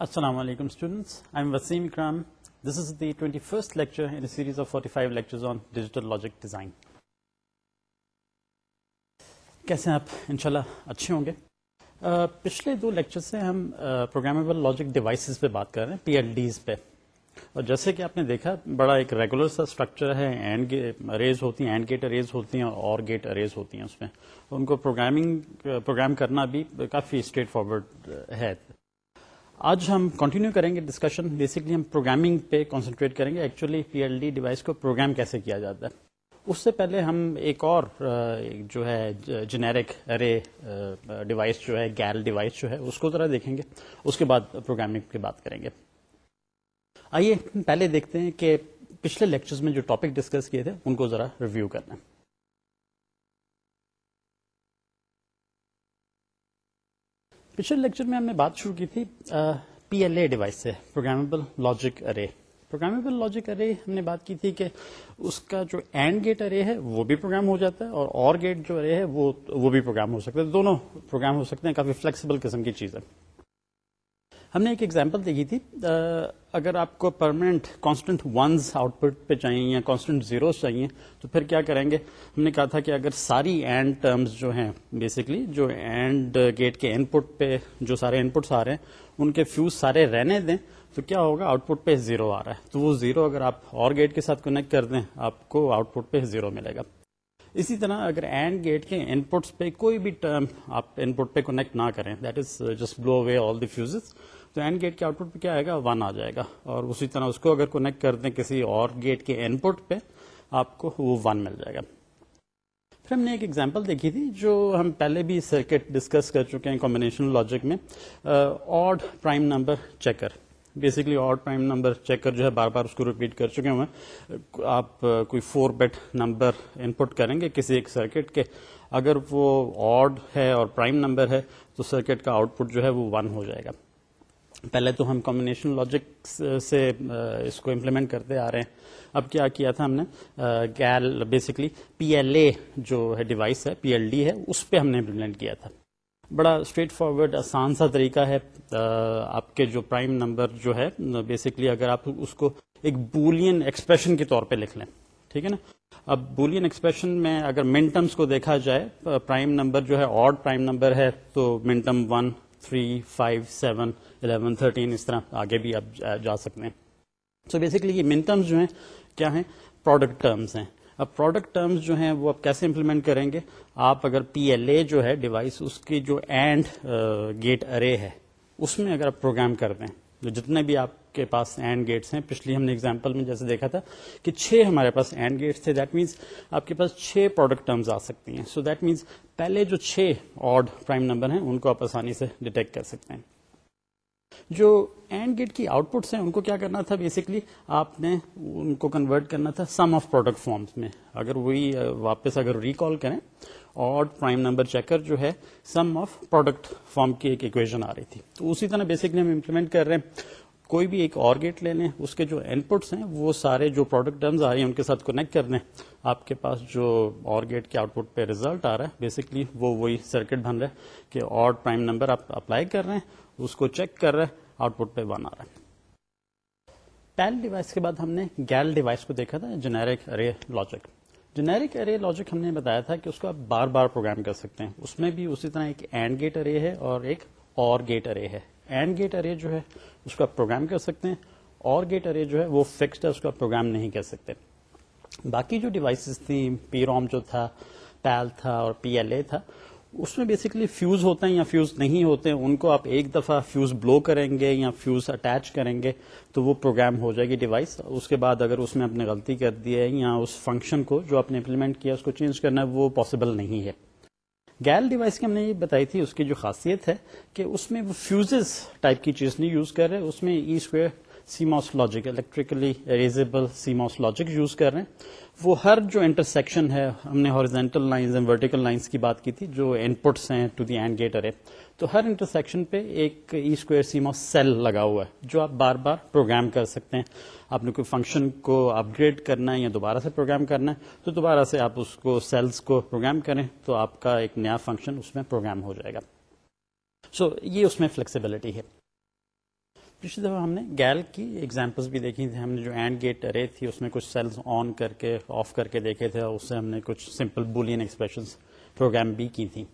Assalamu alaikum students. I'm Wasim Ikram. This is the 21st lecture in a series of 45 lectures on digital logic design. کیسے ہیں آپ انشاءاللہ اچھے ہوں گے پچھلے دو لیکچر سے ہم پروگرامیبل لاجک ڈیوائسز پہ بات کر رہے ہیں پی ایل ڈیز پہ اور جیسے کہ آپ نے دیکھا، بڑا ایک ریگولر سا اسٹرکچر ہے اینڈ اریز ہوتی ہیں اینڈ گیٹ اریز ہوتی ہیں اور گیٹ اریز ہوتی ہیں اس میں ان کو پروگرامنگ پروگرام کرنا بھی کافی اسٹریٹ فارورڈ ہے آج ہم کنٹینیو کریں گے ڈسکشن بیسکلی ہم پروگرامنگ پہ کانسنٹریٹ کریں گے. Actually P L D device کو پروگرام کیسے کیا جاتا ہے؟ اس سے پہلے ہم ایک اور جو ہے جنیرک ارے ڈیوائس جو ہے گیل ڈیوائس جو ہے، اس کو ذرا دیکھیں گے. اس کے بعد پروگرامنگ کی بات کریں گے. آئیے پہلے دیکھتے ہیں کہ پچھلے لیکچرز میں جو ٹاپک ڈسکس کیے تھے، ان کو ذرا ریویو کرنا ہے پچھلے لیکچر میں ہم نے بات شروع کی تھی پی ایل اے ڈیوائس سے programmable logic array programmable logic array ہم نے بات کی تھی کہ اس کا جو اینڈ گیٹ ارے ہے، وہ بھی پروگرام ہو جاتا ہے اور اور گیٹ جو ارے ہے، وہ وہ بھی پروگرام ہو سکتا ہے۔ دونوں پروگرام ہو سکتے ہیں، کافی فلیکسیبل قسم کی چیز ہے ہم نے ایک ایگزامپل دیکھی تھی اگر آپ کو permanent constant ones output پہ چاہیے یا کانسٹنٹ زیروز چاہیے، تو پھر کیا کریں گے؟ ہم نے کہا تھا کہ اگر ساری اینڈ ٹرمز جو ہیں بیسکلی جو اینڈ گیٹ کے ان پٹ پہ جو سارے ان پٹس آ رہے ہیں، ان کے فیوز سارے رہنے دیں، تو کیا ہوگا؟ آؤٹ پٹ پہ زیرو آ رہا ہے۔ تو وہ زیرو اگر آپ اور گیٹ کے ساتھ کنیکٹ کر دیں، آپ کو آؤٹ پٹ پہ زیرو ملے گا۔ اسی طرح اگر اینڈ گیٹ کے ان پٹس پہ کوئی بھی ٹرم آپ ان پٹ پہ کنیکٹ نہ کریں that is just blow away all the fuse تو اینڈ گیٹ کے آؤٹ پٹ پہ کیا آئے گا؟ ون آ جائے گا۔ اور اسی طرح اس کو اگر کنیکٹ کر دیں کسی اور گیٹ کے ان پٹ پہ، آپ کو وہ ون مل جائے گا۔ پھر ہم نے ایک ایگزامپل دیکھی تھی جو ہم پہلے بھی سرکٹ ڈسکس کر چکے ہیں کمبینیشن لاجک میں۔ Odd prime number checker basically odd prime number checker جو ہے بار بار اس کو ریپیٹ کر چکے ہیں۔ آپ کوئی four bit number input کریں گے کسی ایک سرکٹ کے۔ اگر وہ آڈ ہے اور پرائم نمبر ہے، تو سرکٹ کا آؤٹ پٹ جو ہے وہ ون ہو جائے گا۔ پہلے تو ہم کمبینیشن لاجک سے اس کو امپلیمنٹ کرتے آ رہے ہیں۔ اب کیا کیا تھا ہم نے؟ GAL basically P L A جو ہے ڈیوائس ہے پی ایل ڈی ہے، اس پہ ہم نے امپلیمنٹ کیا تھا۔ بڑا اسٹریٹ فارورڈ آسان سا طریقہ ہے۔ آپ کے جو پرائم نمبر جو ہے بیسکلی اگر آپ اس کو ایک بولین ایکسپریشن کے طور پہ لکھ لیں، ٹھیک ہے نا؟ اب بولین ایکسپریشن میں اگر منٹمس کو دیکھا جائے پرائم نمبر جو ہے آڈ پرائم نمبر ہے، تو منٹم one three five seven eleven thirteen اس طرح آگے بھی آپ جا سکتے ہیں۔ سو بیسکلی یہ منٹمس جو ہیں، کیا ہیں؟ پروڈکٹ ٹرمز ہیں۔ اب پروڈکٹ ٹرمز جو ہیں، وہ آپ کیسے امپلیمنٹ کریں گے؟ آپ اگر پی ایل اے جو ہے ڈیوائس اس کی جو اینڈ گیٹ ارے ہے، اس میں اگر آپ پروگرام کر دیں، جو جتنے بھی آپ کے پاس اینڈ گیٹس ہیں۔ پچھلی ہم نے اگزامپل میں جیسے دیکھا تھا کہ چھ ہمارے پاس اینڈ گیٹس تھے۔ دیٹ مینس آپ کے پاس چھ پروڈکٹ ٹرمز آ سکتی ہیں۔ سو دیٹ مینس پہلے جو چھ آڈ پرائم نمبر ہیں، ان کو آپ آسانی سے ڈیٹیکٹ کر سکتے ہیں۔ جو اینڈ گیٹ کی آؤٹ پٹس ہیں، ان کو کیا کرنا تھا؟ بیسکلی آپ نے ان کو کنورٹ کرنا تھا سم آف پروڈکٹ فارمس میں۔ اگر وہی، واپس اگر ریکال کریں اور پرائم نمبر چیکر جو ہے سم آف پروڈکٹ فارم کی ایک اکویژن آ رہی تھی۔ تو اسی طرح بیسکلی ہم امپلیمنٹ کر رہے ہیں۔ کوئی بھی ایک اور گیٹ لے لیں، اس کے جو ان پٹس ہیں، وہ سارے جو پروڈکٹ ٹرمز آ رہی ہیں، ان کے ساتھ کنیکٹ کر دیں آپ کے پاس جو اور گیٹ کے آؤٹ پٹ پہ ریزلٹ آ رہا ہے بیسکلی وہ وہی سرکٹ بن رہا ہے کہ اور پرائم نمبر آپ اپلائی کر رہے ہیں، اس کو چیک کر رہے ہیں آؤٹ پٹ پہ ون آ رہا ہے۔ پیل ڈیوائس کے بعد ہم نے گیل ڈیوائس کو دیکھا تھا generic array logic generic array logic ہم نے بتایا تھا کہ اس کو آپ بار بار پروگرام کر سکتے ہیں۔ اس میں بھی اسی طرح ایک اینڈ گیٹ ارے ہے اور ایک اور گیٹ ارے ہے۔ اینڈ گیٹ ارے جو ہے، اس کو آپ پروگرام کر سکتے ہیں. اور گیٹ ارے جو ہے، وہ فکسڈ ہے، اس کو آپ پروگرام نہیں کر سکتے. باقی جو ڈیوائسز تھیں پی روم جو تھا پیل تھا اور پی ایل اے تھا، اس میں بیسکلی فیوز ہوتے ہیں یا فیوز نہیں ہوتے ہیں ان کو آپ ایک دفعہ فیوز بلو کریں گے یا فیوز اٹیچ کریں گے، تو وہ پروگرام ہو جائے گی ڈیوائس اس کے بعد اگر اس میں اپنے غلطی کر دی ہے یا اس فنکشن کو جو آپ نے امپلیمنٹ کیا، اس کو چینج کرنا ہے وہ پاسبل نہیں ہے. گیل ڈیوائس کی ہم نے یہ بتائی تھی، اس کی جو خاصیت ہے کہ اس میں وہ فیوزز ٹائپ کی چیز نہیں یوز کر رہے، اس میں E square CMOS logic electrically erasable CMOS logic use کر رہے ہیں۔ وہ ہر جو انٹرسیکشن ہے، ہم نے horizontal lines and vertical lines کی بات کی تھی، جو ان پٹس ہیں to the AND gate array تو ہر انٹرسیکشن پہ ایک ای اسکوئر سیموس سیل لگا ہوا ہے جو آپ بار بار پروگرام کر سکتے ہیں۔ آپ نے کوئی فنکشن کو اپ گریڈ کرنا ہے یا دوبارہ سے پروگرام کرنا ہے تو دوبارہ سے آپ اس کو سیلس کو پروگرام کریں تو آپ کا ایک نیا فنکشن اس میں پروگرام ہو جائے گا۔ سو so, یہ اس میں فلیکسیبلٹی ہے۔ پچھلی دفعہ ہم نے گیل کی ایگزامپلس بھی دیکھی تھی ہم نے جو اینڈ گیٹ ارے تھی اس میں کچھ سیلز آن کر کے آف کر کے دیکھے تھے اس سے ہم نے کچھ سمپل بولین ایکسپریشن پروگرام بھی کی تھی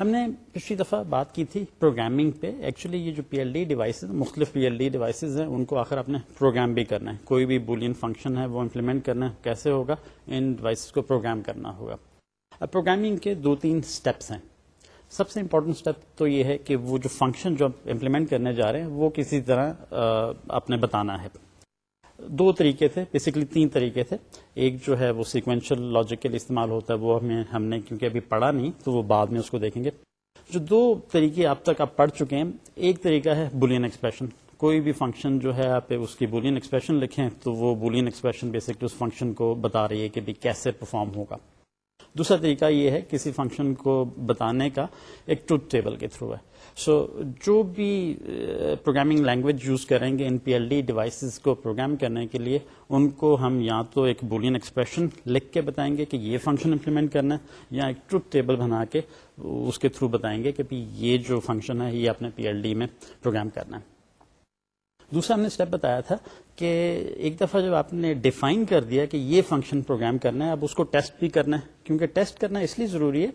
ہم نے پچھلی دفعہ بات کی تھی پروگرامنگ پہ. ایکچولی یہ جو پی ایل ڈی ڈیوائسز مختلف پی ایل ڈی ڈیوائسز ہیں، ان کو آخر اپنے پروگرام بھی کرنا ہے. کوئی بھی بولین فنکشن ہے، وہ امپلیمنٹ کرنا ہے. کیسے ہوگا؟ ان ڈیوائسز کو پروگرام کرنا ہوگا. اب پروگرامنگ کے دو تین اسٹیپس ہیں. سب سے امپورٹنٹ اسٹیپ تو یہ ہے کہ وہ جو فنکشن جو امپلیمنٹ کرنے جا رہے ہیں، وہ کسی طرح آپ نے بتانا ہے. دو طریقے تھے بیسکلی تین طریقے تھے۔ ایک جو ہے وہ سیکوینشل لاجک کے لیے استعمال ہوتا ہے، وہ ہمیں، ہم نے کیونکہ ابھی پڑھا نہیں، تو وہ بعد میں اس کو دیکھیں گے۔ جو دو طریقے اب تک آپ پڑھ چکے ہیں، ایک طریقہ ہے بولین ایکسپریشن کوئی بھی فنکشن جو ہے آپ اس کی بولین ایکسپریشن لکھیں، تو وہ بولین ایکسپریشن بیسکلی اس فنکشن کو بتا رہی ہے کہ بھی کیسے پرفارم ہوگا۔ دوسرا طریقہ یہ ہے کسی فنکشن کو بتانے کا ایک ٹروتھ ٹیبل کے تھرو ہے۔ سو جو بھی پروگرامنگ لینگویج یوز کریں گے in P L D devices کو پروگرام کرنے کے لیے، ان کو ہم یا تو ایک بولین ایکسپریشن لکھ کے بتائیں گے کہ یہ فنکشن امپلیمنٹ کرنا ہے، یا ایک ٹروتھ ٹیبل بنا کے اس کے تھرو بتائیں گے کہ یہ جو فنکشن ہے، یہ اپنے پی ایل ڈی میں پروگرام کرنا ہے. دوسرا ہم نے اسٹیپ بتایا تھا کہ ایک دفعہ جب آپ نے ڈیفائن کر دیا کہ یہ فنکشن پروگرام کرنا ہے، اب اس کو ٹیسٹ بھی کرنا ہے، کیونکہ ٹیسٹ کرنا اس لیے ضروری ہے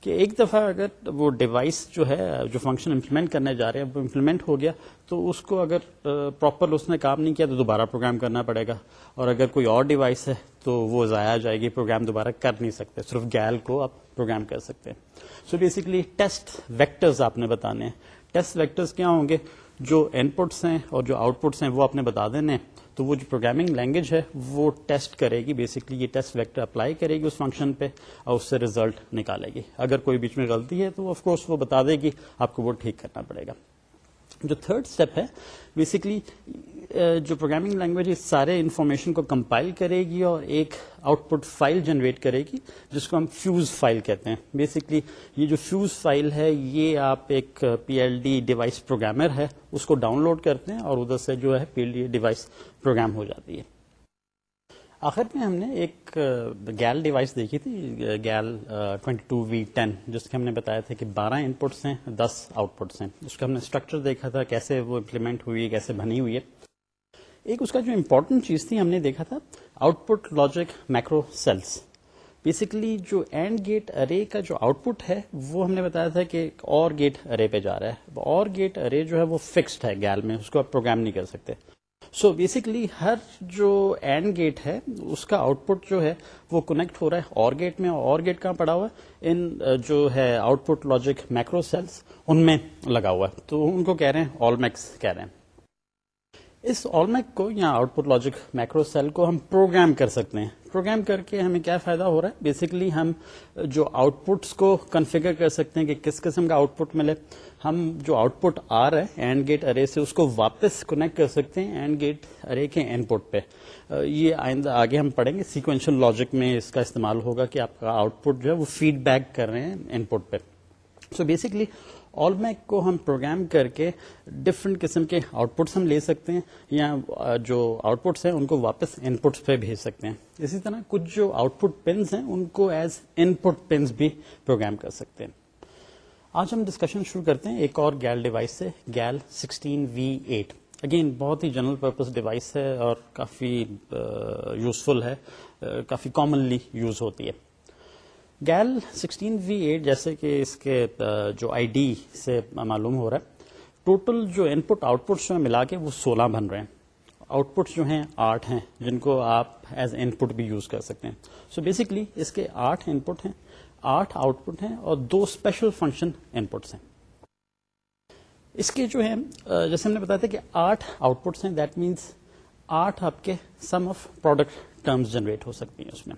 کہ ایک دفعہ اگر وہ ڈیوائس جو ہے، جو فنکشن امپلیمنٹ کرنے جا رہے ہیں، وہ امپلیمنٹ ہو گیا، تو اس کو اگر پراپر اس نے کام نہیں کیا تو دوبارہ پروگرام کرنا پڑے گا۔ اور اگر کوئی اور ڈیوائس ہے تو وہ ضائع جائے گی پروگرام دوبارہ کر نہیں سکتے۔ صرف گیل کو آپ پروگرام کر سکتے ہیں۔ سو بیسکلی ٹیسٹ ویکٹرز آپ نے بتانے ہیں۔ ٹیسٹ ویکٹرز کیا ہوں گے؟ جو ان پٹس ہیں اور جو آؤٹ پٹس ہیں وہ آپ نے بتا دینے تو وہ جو پروگرامنگ لینگویج ہے، وہ ٹیسٹ کرے گی بیسکلی یہ ٹیسٹ ویکٹر اپلائی کرے گی اس فنکشن پہ اور اس سے ریزلٹ نکالے گی۔ اگر کوئی بیچ میں غلطی ہے تو آف کورس وہ بتا دے گی، آپ کو وہ ٹھیک کرنا پڑے گا۔ جو تھرڈ اسٹیپ ہے بیسکلی uh, جو پروگرامنگ لینگویج سارے انفارمیشن کو کمپائل کرے گی اور ایک آؤٹ پٹ فائل جنریٹ کرے گی، جس کو ہم فیوز فائل کہتے ہیں. بیسکلی یہ جو فیوز فائل ہے، یہ آپ ایک P L D device programmer ہے، اس کو ڈاؤن لوڈ کرتے ہیں اور ادھر سے جو ہے P L D device program ہو جاتی ہے. آخر میں ہم نے ایک گیل ڈیوائس دیکھی تھی GAL twenty two V ten, جس کے ہم نے بتایا تھا کہ بارہ ان پٹس ہیں، دس آؤٹ پٹس ہیں۔ اس کا ہم نے اسٹرکچر دیکھا تھا، کیسے وہ امپلیمنٹ ہوئی ہے کیسے بنی ہوئی ہے۔ ایک اس کا جو امپورٹنٹ چیز تھی، ہم نے دیکھا تھا output logic micro cells basically جو اینڈ گیٹ ارے کا جو آؤٹ پٹ ہے، وہ ہم نے بتایا تھا کہ اور گیٹ ارے پہ جا رہا ہے۔ اور گیٹ ارے جو ہے، وہ فکسڈ ہے گیل میں، اس کو آپ پروگرام نہیں کر سکتے۔ سو بیسکلی ہر جو اینڈ گیٹ ہے، اس کا آؤٹ پٹ جو ہے، وہ کنیکٹ ہو رہا ہے اور گیٹ میں. اور گیٹ کہاں پڑا ہوا ہے؟ ان جو ہے output logic micro cells ان میں لگا ہوا ہے. تو ان کو کہہ رہے ہیں آل میکس کہہ رہے ہیں. اس آل میک کو یا output logic micro cell کو ہم پروگرام کر سکتے ہیں. پروگرام کر کے ہمیں کیا فائدہ ہو رہا ہے؟ بیسکلی ہم جو آؤٹ پٹس کو کنفیگر کر سکتے ہیں کہ کس قسم کا آؤٹ پٹ ملے. ہم جو آؤٹ پٹ آ رہا ہے اینڈ گیٹ ارے سے اس کو واپس کنیکٹ کر سکتے ہیں اینڈ گیٹ ارے کے اینڈ پٹ پہ۔ یہ آئندہ آگے ہم پڑھیں گے۔ سیکوینشل لاجک میں اس کا استعمال ہوگا کہ آپ کا آؤٹ پٹ جو ہے وہ فیڈ بیک کر رہے ہیں ان پٹ پہ۔ سو بیسکلی آل میک کو ہم پروگرام کر کے ڈفرنٹ قسم کے آؤٹ پٹس ہم لے سکتے ہیں یا جو آؤٹ پٹس ہیں ان کو واپس ان پٹس پہ بھیج سکتے ہیں۔ اسی طرح کچھ جو آؤٹ پٹ پنس ہیں ان کو ایز ان پٹ پنس بھی پروگرام کر سکتے ہیں۔ آج ہم ڈسکشن شروع کرتے ہیں ایک اور گیل ڈیوائس سے، GAL sixteen V eight. Again بہت ہی جنرل پرپز ڈیوائس ہے اور کافی یوزفل ہے کافی کامنلی یوز ہوتی ہے۔ گیل سکسٹین وی ایٹ، جیسے کہ اس کے جو آئی ڈی سے معلوم ہو رہا ہے، ٹوٹل جو ان پٹ آؤٹ پٹ جو ملا کے وہ سولہ بن رہے ہیں۔ آؤٹ پٹ جو ہیں آٹھ ہیں، جن کو آپ ایز ان پٹ بھی یوز کر سکتے ہیں۔ سو so بیسکلی اس کے آٹھ ان پٹ ہیں۔ آٹھ آؤٹ پٹ ہیں اور دو اسپیشل فنکشن ان پٹس ہیں۔ اس کے جو ہے جیسے ہم نے بتایا تھا کہ آٹھ آؤٹ پٹس ہیں دیٹ مینس آٹھ آپ کے sum of product terms generate ہو سکتی ہیں اس میں۔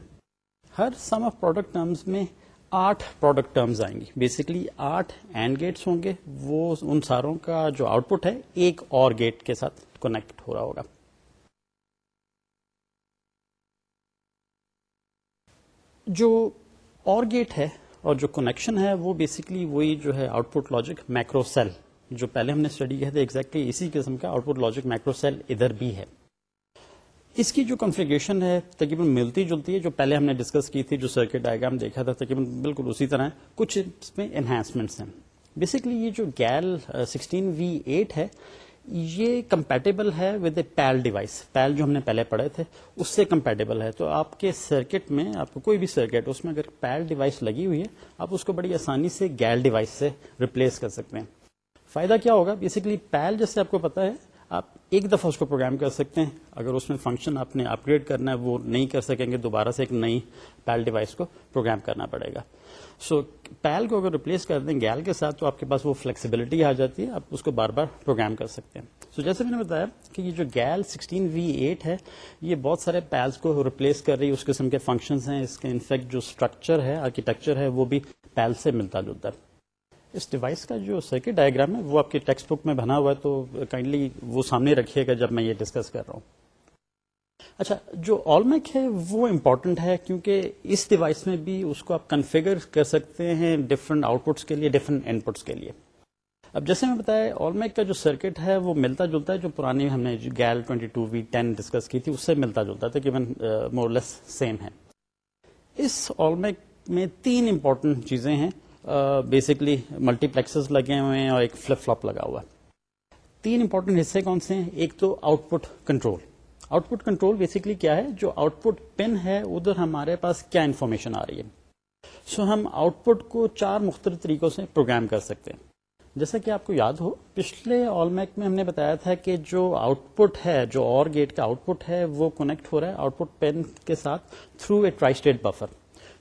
ہر سم آف پروڈکٹ ٹرمز میں آٹھ پروڈکٹ ٹرمز آئیں گی۔ بیسکلی آٹھ اینڈ گیٹس ہوں گے، وہ ان ساروں کا جو آؤٹ پٹ ہے، ایک اور گیٹ کے ساتھ کونیکٹ ہو رہا ہوگا۔ جو اور گیٹ ہے اور جو کنیکشن ہے وہ بیسکلی وہی جو ہے output logic micro cell جو پہلے ہم نے اسٹڈی کیا تھا ایگزیکٹلی اسی قسم کا output logic micro cell ادھر بھی ہے۔ اس کی جو کنفیگریشن ہے تقریباً ملتی جلتی ہے جو پہلے ہم نے ڈسکس کی تھی جو سرکٹ ڈائگرام دیکھا تھا تقریباً بالکل اسی طرح کچھ اس میں انہینسمنٹس ہیں۔ بیسکلی یہ جو گیل سکسٹین وی ایٹ ہے یہ کمپیٹیبل ہے ود اے پیل ڈیوائس پیل جو ہم نے پہلے پڑھے تھے، اس سے کمپیٹیبل ہے۔ تو آپ کے سرکٹ میں، آپ کو کوئی بھی سرکٹ اس میں اگر پیل ڈیوائس لگی ہوئی ہے، آپ اس کو بڑی آسانی سے گیل ڈیوائس سے ریپلیس کر سکتے ہیں۔ فائدہ کیا ہوگا؟ بیسکلی پیل جیسے آپ کو پتا ہے آپ ایک دفعہ اس کو پروگرام کر سکتے ہیں۔ اگر اس میں فنکشن آپ نے اپ گریڈ کرنا ہے وہ نہیں کر سکیں گے دوبارہ سے ایک نئی پیل ڈیوائس کو پروگرام کرنا پڑے گا۔ سو so, پیل کو اگر ریپلیس کر دیں گیل کے ساتھ تو آپ کے پاس وہ فلیکسیبلٹی آ جاتی ہے۔ آپ اس کو بار بار پروگرام کر سکتے ہیں۔ سو so, جیسے میں نے بتایا کہ یہ جو گیل سکسٹین وی ایٹ ہے یہ بہت سارے پیلس کو ریپلیس کر رہی ہے۔ اس قسم کے فنکشنز ہیں اس کے انفیکٹ جو اسٹرکچر ہے آرکیٹیکچر ہے وہ بھی پیل سے ملتا جلتا ہے۔ اس ڈیوائس کا جو سرکٹ ڈائگرام ہے، وہ آپ کی ٹیکسٹ بک میں بنا ہوا ہے تو کائنڈلی وہ سامنے رکھیے گا جب میں یہ ڈسکس کر رہا ہوں۔ اچھا جو آل میک ہے، وہ امپورٹنٹ ہے کیونکہ اس ڈیوائس میں بھی اس کو آپ کنفیگر کر سکتے ہیں ڈفرنٹ آؤٹ پٹس کے لیے ڈفرنٹ ان پٹس کے لیے۔ اب جیسے میں بتایا آل میک کا جو سرکٹ ہے، وہ ملتا جلتا ہے، جو پرانی ہم نے GAL twenty two V ten discuss کی تھی، اس سے ملتا جلتا تھا کہ مورلیس سیم ہے۔ اس آل میک میں تین امپورٹنٹ چیزیں ہیں۔ بیسکلی ملٹی پلیکسز لگے ہوئے ہیں اور ایک فلپ فلپ لگا ہوا ہے۔ تین امپورٹنٹ حصے کون سے ہیں؟ ایک تو output control output control basically کیا ہے؟ جو آؤٹ پٹ پن ہے ادھر ہمارے پاس کیا انفارمیشن آ رہی ہے؟ سو so, ہم آؤٹ پٹ کو چار مختلف طریقوں سے پروگرام کر سکتے ہیں۔ جیسا کہ آپ کو یاد ہو پچھلے آل میک میں ہم نے بتایا تھا کہ جو آؤٹ پٹ ہے جو اور گیٹ کا آؤٹ پٹ ہے وہ کنیکٹ ہو رہا ہے آؤٹ پٹ پین کے ساتھ through a tri state buffer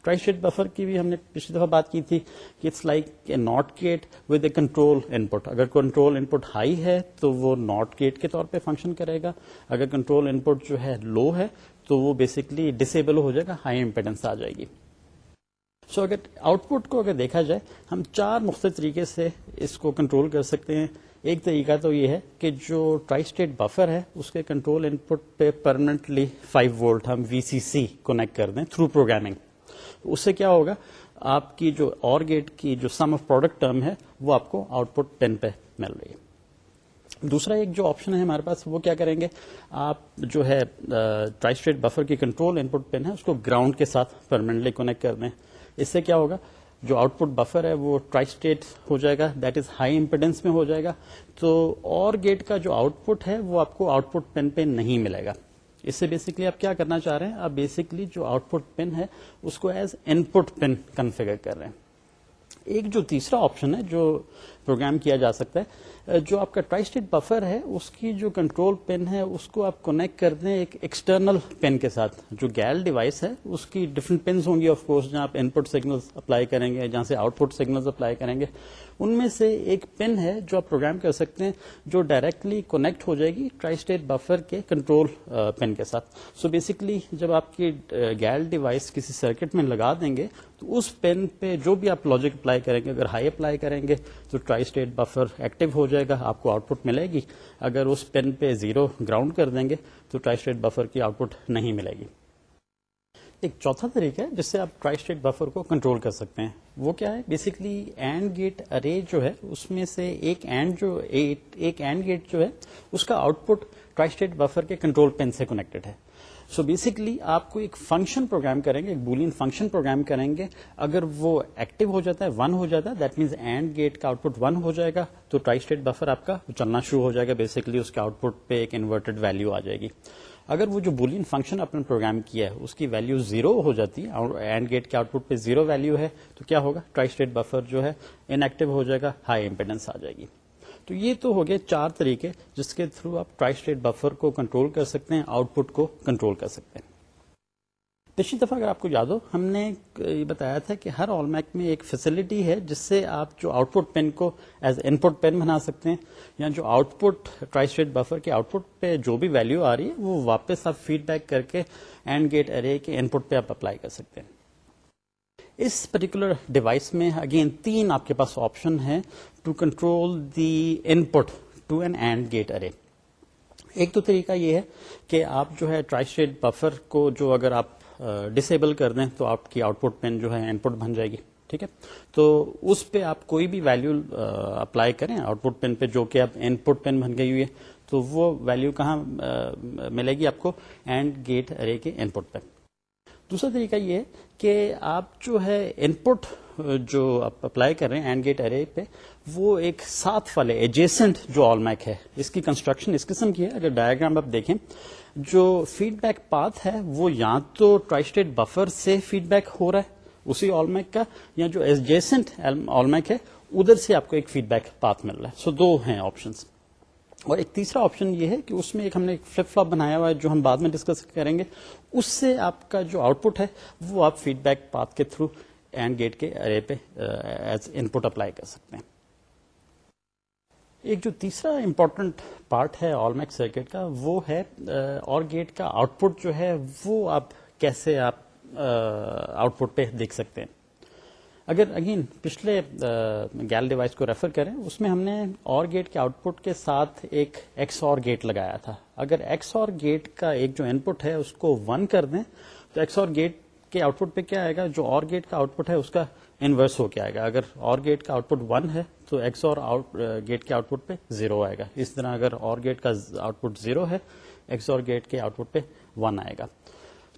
tri state buffer کی بھی ہم نے پچھلی دفعہ بات کی تھی کہ it's like a NOT gate with a control input اگر کنٹرول ان پٹ ہائی ہے تو وہ ناٹ گیٹ کے طور پہ فنکشن کرے گا. اگر کنٹرول ان پٹ جو ہے لو ہے تو وہ بیسکلی ڈسیبل ہو جائے گا ہائی امپیڈنس آ جائے گی. سو so اگر آؤٹ پٹ کو اگر دیکھا جائے، ہم چار مختلف طریقے سے اس کو کنٹرول کر سکتے ہیں. ایک طریقہ تو یہ ہے کہ جو ٹرائی اسٹیٹ بفر ہے، اس کے کنٹرول ان پٹ پہ پرماننٹلی 5 وولٹ ہم وی سی سی کونیکٹ کر دیں تھرو پروگرامنگ اس سے کیا ہوگا؟ آپ کی جو اور گیٹ کی جو سم آف پروڈکٹ ٹرم ہے، وہ آپ کو آؤٹ پٹ پین پہ مل رہی ہے۔ دوسرا ایک جو آپشن ہے ہمارے پاس، وہ کیا کریں گے؟ آپ جو ہے ٹرائی اسٹریٹ بفر کی کنٹرول ان پٹ پین ہے، اس کو گراؤنڈ کے ساتھ پرماننٹلی کونیکٹ کر دیں۔ اس سے کیا ہوگا؟ جو آؤٹ پٹ بفر ہے، وہ ٹرائی اسٹیٹ ہو جائے گا دیٹ از ہائی امپیڈنس میں ہو جائے گا۔ تو اور گیٹ کا جو آؤٹ پٹ ہے، وہ آپ کو آؤٹ پٹ پین پہ نہیں ملے گا۔ اس سے بیسکلی آپ کیا کرنا چاہ رہے ہیں؟ آپ بیسکلی جو آؤٹ پٹ پن ہے، اس کو ایز ان پٹ پن کنفیگر کر رہے ہیں۔ ایک جو تیسرا آپشن ہے، جو پروگرام کیا جا سکتا ہے۔ جو آپ کا ٹرائی اسٹیٹ بفر ہے، اس کی جو کنٹرول پین ہے، اس کو آپ کونیکٹ کر دیں ایک ایکسٹرنل پین کے ساتھ۔ جو گیل ڈیوائس ہے، اس کی ڈفرنٹ پینس ہوں گی آف کورس جہاں آپ ان پٹ سگنل اپلائی کریں گے، جہاں سے آؤٹ پٹ سگنل اپلائی کریں گے۔ ان میں سے ایک پن ہے جو آپ پروگرام کر سکتے ہیں، جو ڈائریکٹلی کونیکٹ ہو جائے گی ٹرائی اسٹیٹ بفر کے کنٹرول پن کے ساتھ۔ سو so بیسکلی جب آپ کی گیل ڈیوائس کسی سرکٹ میں لگا دیں گے، تو اس پین پہ جو بھی آپ لاجک اپلائی کریں گے، اگر ہائی اپلائی کریں گے، تو ٹرائی اسٹیٹ بفر ایکٹیو ہو جائے گا، آپ کو آؤٹ پٹ ملے گی۔ اگر اس پین پہ زیرو گراؤنڈ کر دیں گے تو ٹرائی اسٹیٹ بفر کی آؤٹ پٹ نہیں ملے گی۔ ایک چوتھا طریقہ ہے جس سے آپ ٹرائی اسٹیٹ بفر کو کنٹرول کر سکتے ہیں۔ وہ کیا ہے؟ بیسکلی اینڈ گیٹ ارے جو ہے، اس میں سے ایک اینڈ جو ایک اینڈ گیٹ جو ہے، اس کا output tri state buffer کے کنٹرول پین سے کنیکٹڈ ہے۔ سو بیسکلی آپ کو ایک فنکشن پروگرام کریں گے، ایک بولین فنکشن پروگرام کریں گے۔ اگر وہ ایکٹیو ہو جاتا ہے ون ہو جاتا ہے دیٹ مینس اینڈ گیٹ کا آؤٹ پٹ ون ہو جائے گا۔ تو ٹرائی اسٹیٹ بفر آپ کا چلنا شروع ہو جائے گا۔ بیسکلی اس کے آؤٹ پٹ پہ ایک انورٹڈ ویلو آ جائے گی۔ اگر وہ جو بولین فنکشن اپنے پروگرام کیا ہے، اس کی ویلو زیرو ہو جاتی ہے اور اینڈ گیٹ کے آؤٹ پٹ پہ زیرو ویلو ہے، تو کیا ہوگا؟ ٹرائی اسٹیٹ بفر جو ہے ان ایکٹیو ہو جائے گا ہائی امپیڈنس آ جائے گی۔ تو یہ تو ہو گئے چار طریقے جس کے تھرو آپ ٹرائی اسٹیٹ بفر کو کنٹرول کر سکتے ہیں آؤٹ پٹ کو کنٹرول کر سکتے ہیں۔ پچھلی دفعہ اگر آپ کو یاد ہو، ہم نے یہ بتایا تھا کہ ہر آل میک میں ایک فیسلٹی ہے جس سے آپ جو آؤٹ پٹ پین کو ایز ان پٹ پین بنا سکتے ہیں، یا جو output tri state buffer کے آؤٹ پٹ پہ جو بھی ویلو آ رہی ہے، وہ واپس آپ فیڈ بیک کر کے اینڈ گیٹ ارے کے ان پٹ پہ آپ اپلائی کر سکتے ہیں۔ اس پرٹیکولر ڈیوائس میں اگین تین آپ کے پاس آپشن ہے to control the input to an AND gate array ایک تو طریقہ یہ ہے کہ آپ جو ہے ٹرائی اسٹیٹ بفر کو جو اگر آپ ڈسیبل کر دیں تو آپ کی آؤٹ پٹ پین جو ہے ان پٹ بن جائے گی، ٹھیک ہے؟ تو اس پہ آپ کوئی بھی ویلو اپلائی کریں آؤٹ پٹ پین پہ جو کہ آپ ان پٹ پین بن گئی ہوئی ہے، تو وہ ویلو کہاں ملے گی آپ کو اینڈ گیٹ ارے کے ان پٹ پہ۔ دوسرا طریقہ یہ ہے کہ آپ جو ہے ان پٹ جو آپ اپلائی کر رہے ہیں اینڈ گیٹ ارے پہ، وہ ایک ساتھ والے ایجیسنٹ جو آل میک ہے، اس کی کنسٹرکشن اس قسم کی ہے۔ اگر ڈائگرام آپ دیکھیں، جو فیڈ بیک پاتھ ہے، وہ یا تو ٹرائی اسٹیٹ بفر سے فیڈ بیک ہو رہا ہے، اسی آل میک کا، یا جو ایجیسنٹ آل میک ہے، ادھر سے آپ کو ایک فیڈ بیک پاتھ مل رہا ہے۔ سو so دو ہیں آپشنس اور ایک تیسرا آپشن یہ ہے کہ اس میں ایک ہم نے ایک فلپ فلاپ بنایا ہوا ہے جو ہم بعد میں ڈسکس کریں گے۔ اس سے آپ کا جو آؤٹ پٹ ہے وہ آپ فیڈ بیک پاتھ کے تھرو اینڈ گیٹ کے ارے پہ ایز ان پٹ اپلائی کر سکتے ہیں۔ ایک جو تیسرا امپورٹنٹ پارٹ ہے آل میک سرکٹ کا وہ ہے uh, اور گیٹ کا آؤٹ پٹ جو ہے وہ آپ کیسے آپ uh, آؤٹ پٹ پہ دیکھ سکتے ہیں۔ اگر اگین پچھلے گیل ڈیوائس کو ریفر کریں، اس میں ہم نے اور گیٹ کے آؤٹ پٹ کے ساتھ ایک ایکس اور گیٹ لگایا تھا۔ اگر ایکس اور گیٹ کا ایک جو ان پٹ ہے، اس کو ون کر دیں، تو ایکس اور گیٹ کے آؤٹ پٹ پہ کیا آئے گا؟ جو اور گیٹ کا آؤٹ پٹ ہے، اس کا انورس ہو کے آئے گا۔ اگر اور گیٹ کا آؤٹ پٹ ون ہے، تو ایکس اور گیٹ کے آؤٹ پٹ پہ زیرو آئے گا۔ اس طرح اگر اور گیٹ کا آؤٹ پٹ زیرو ہے ایکس اور گیٹ کے آؤٹ پٹ پہ ون آئے گا۔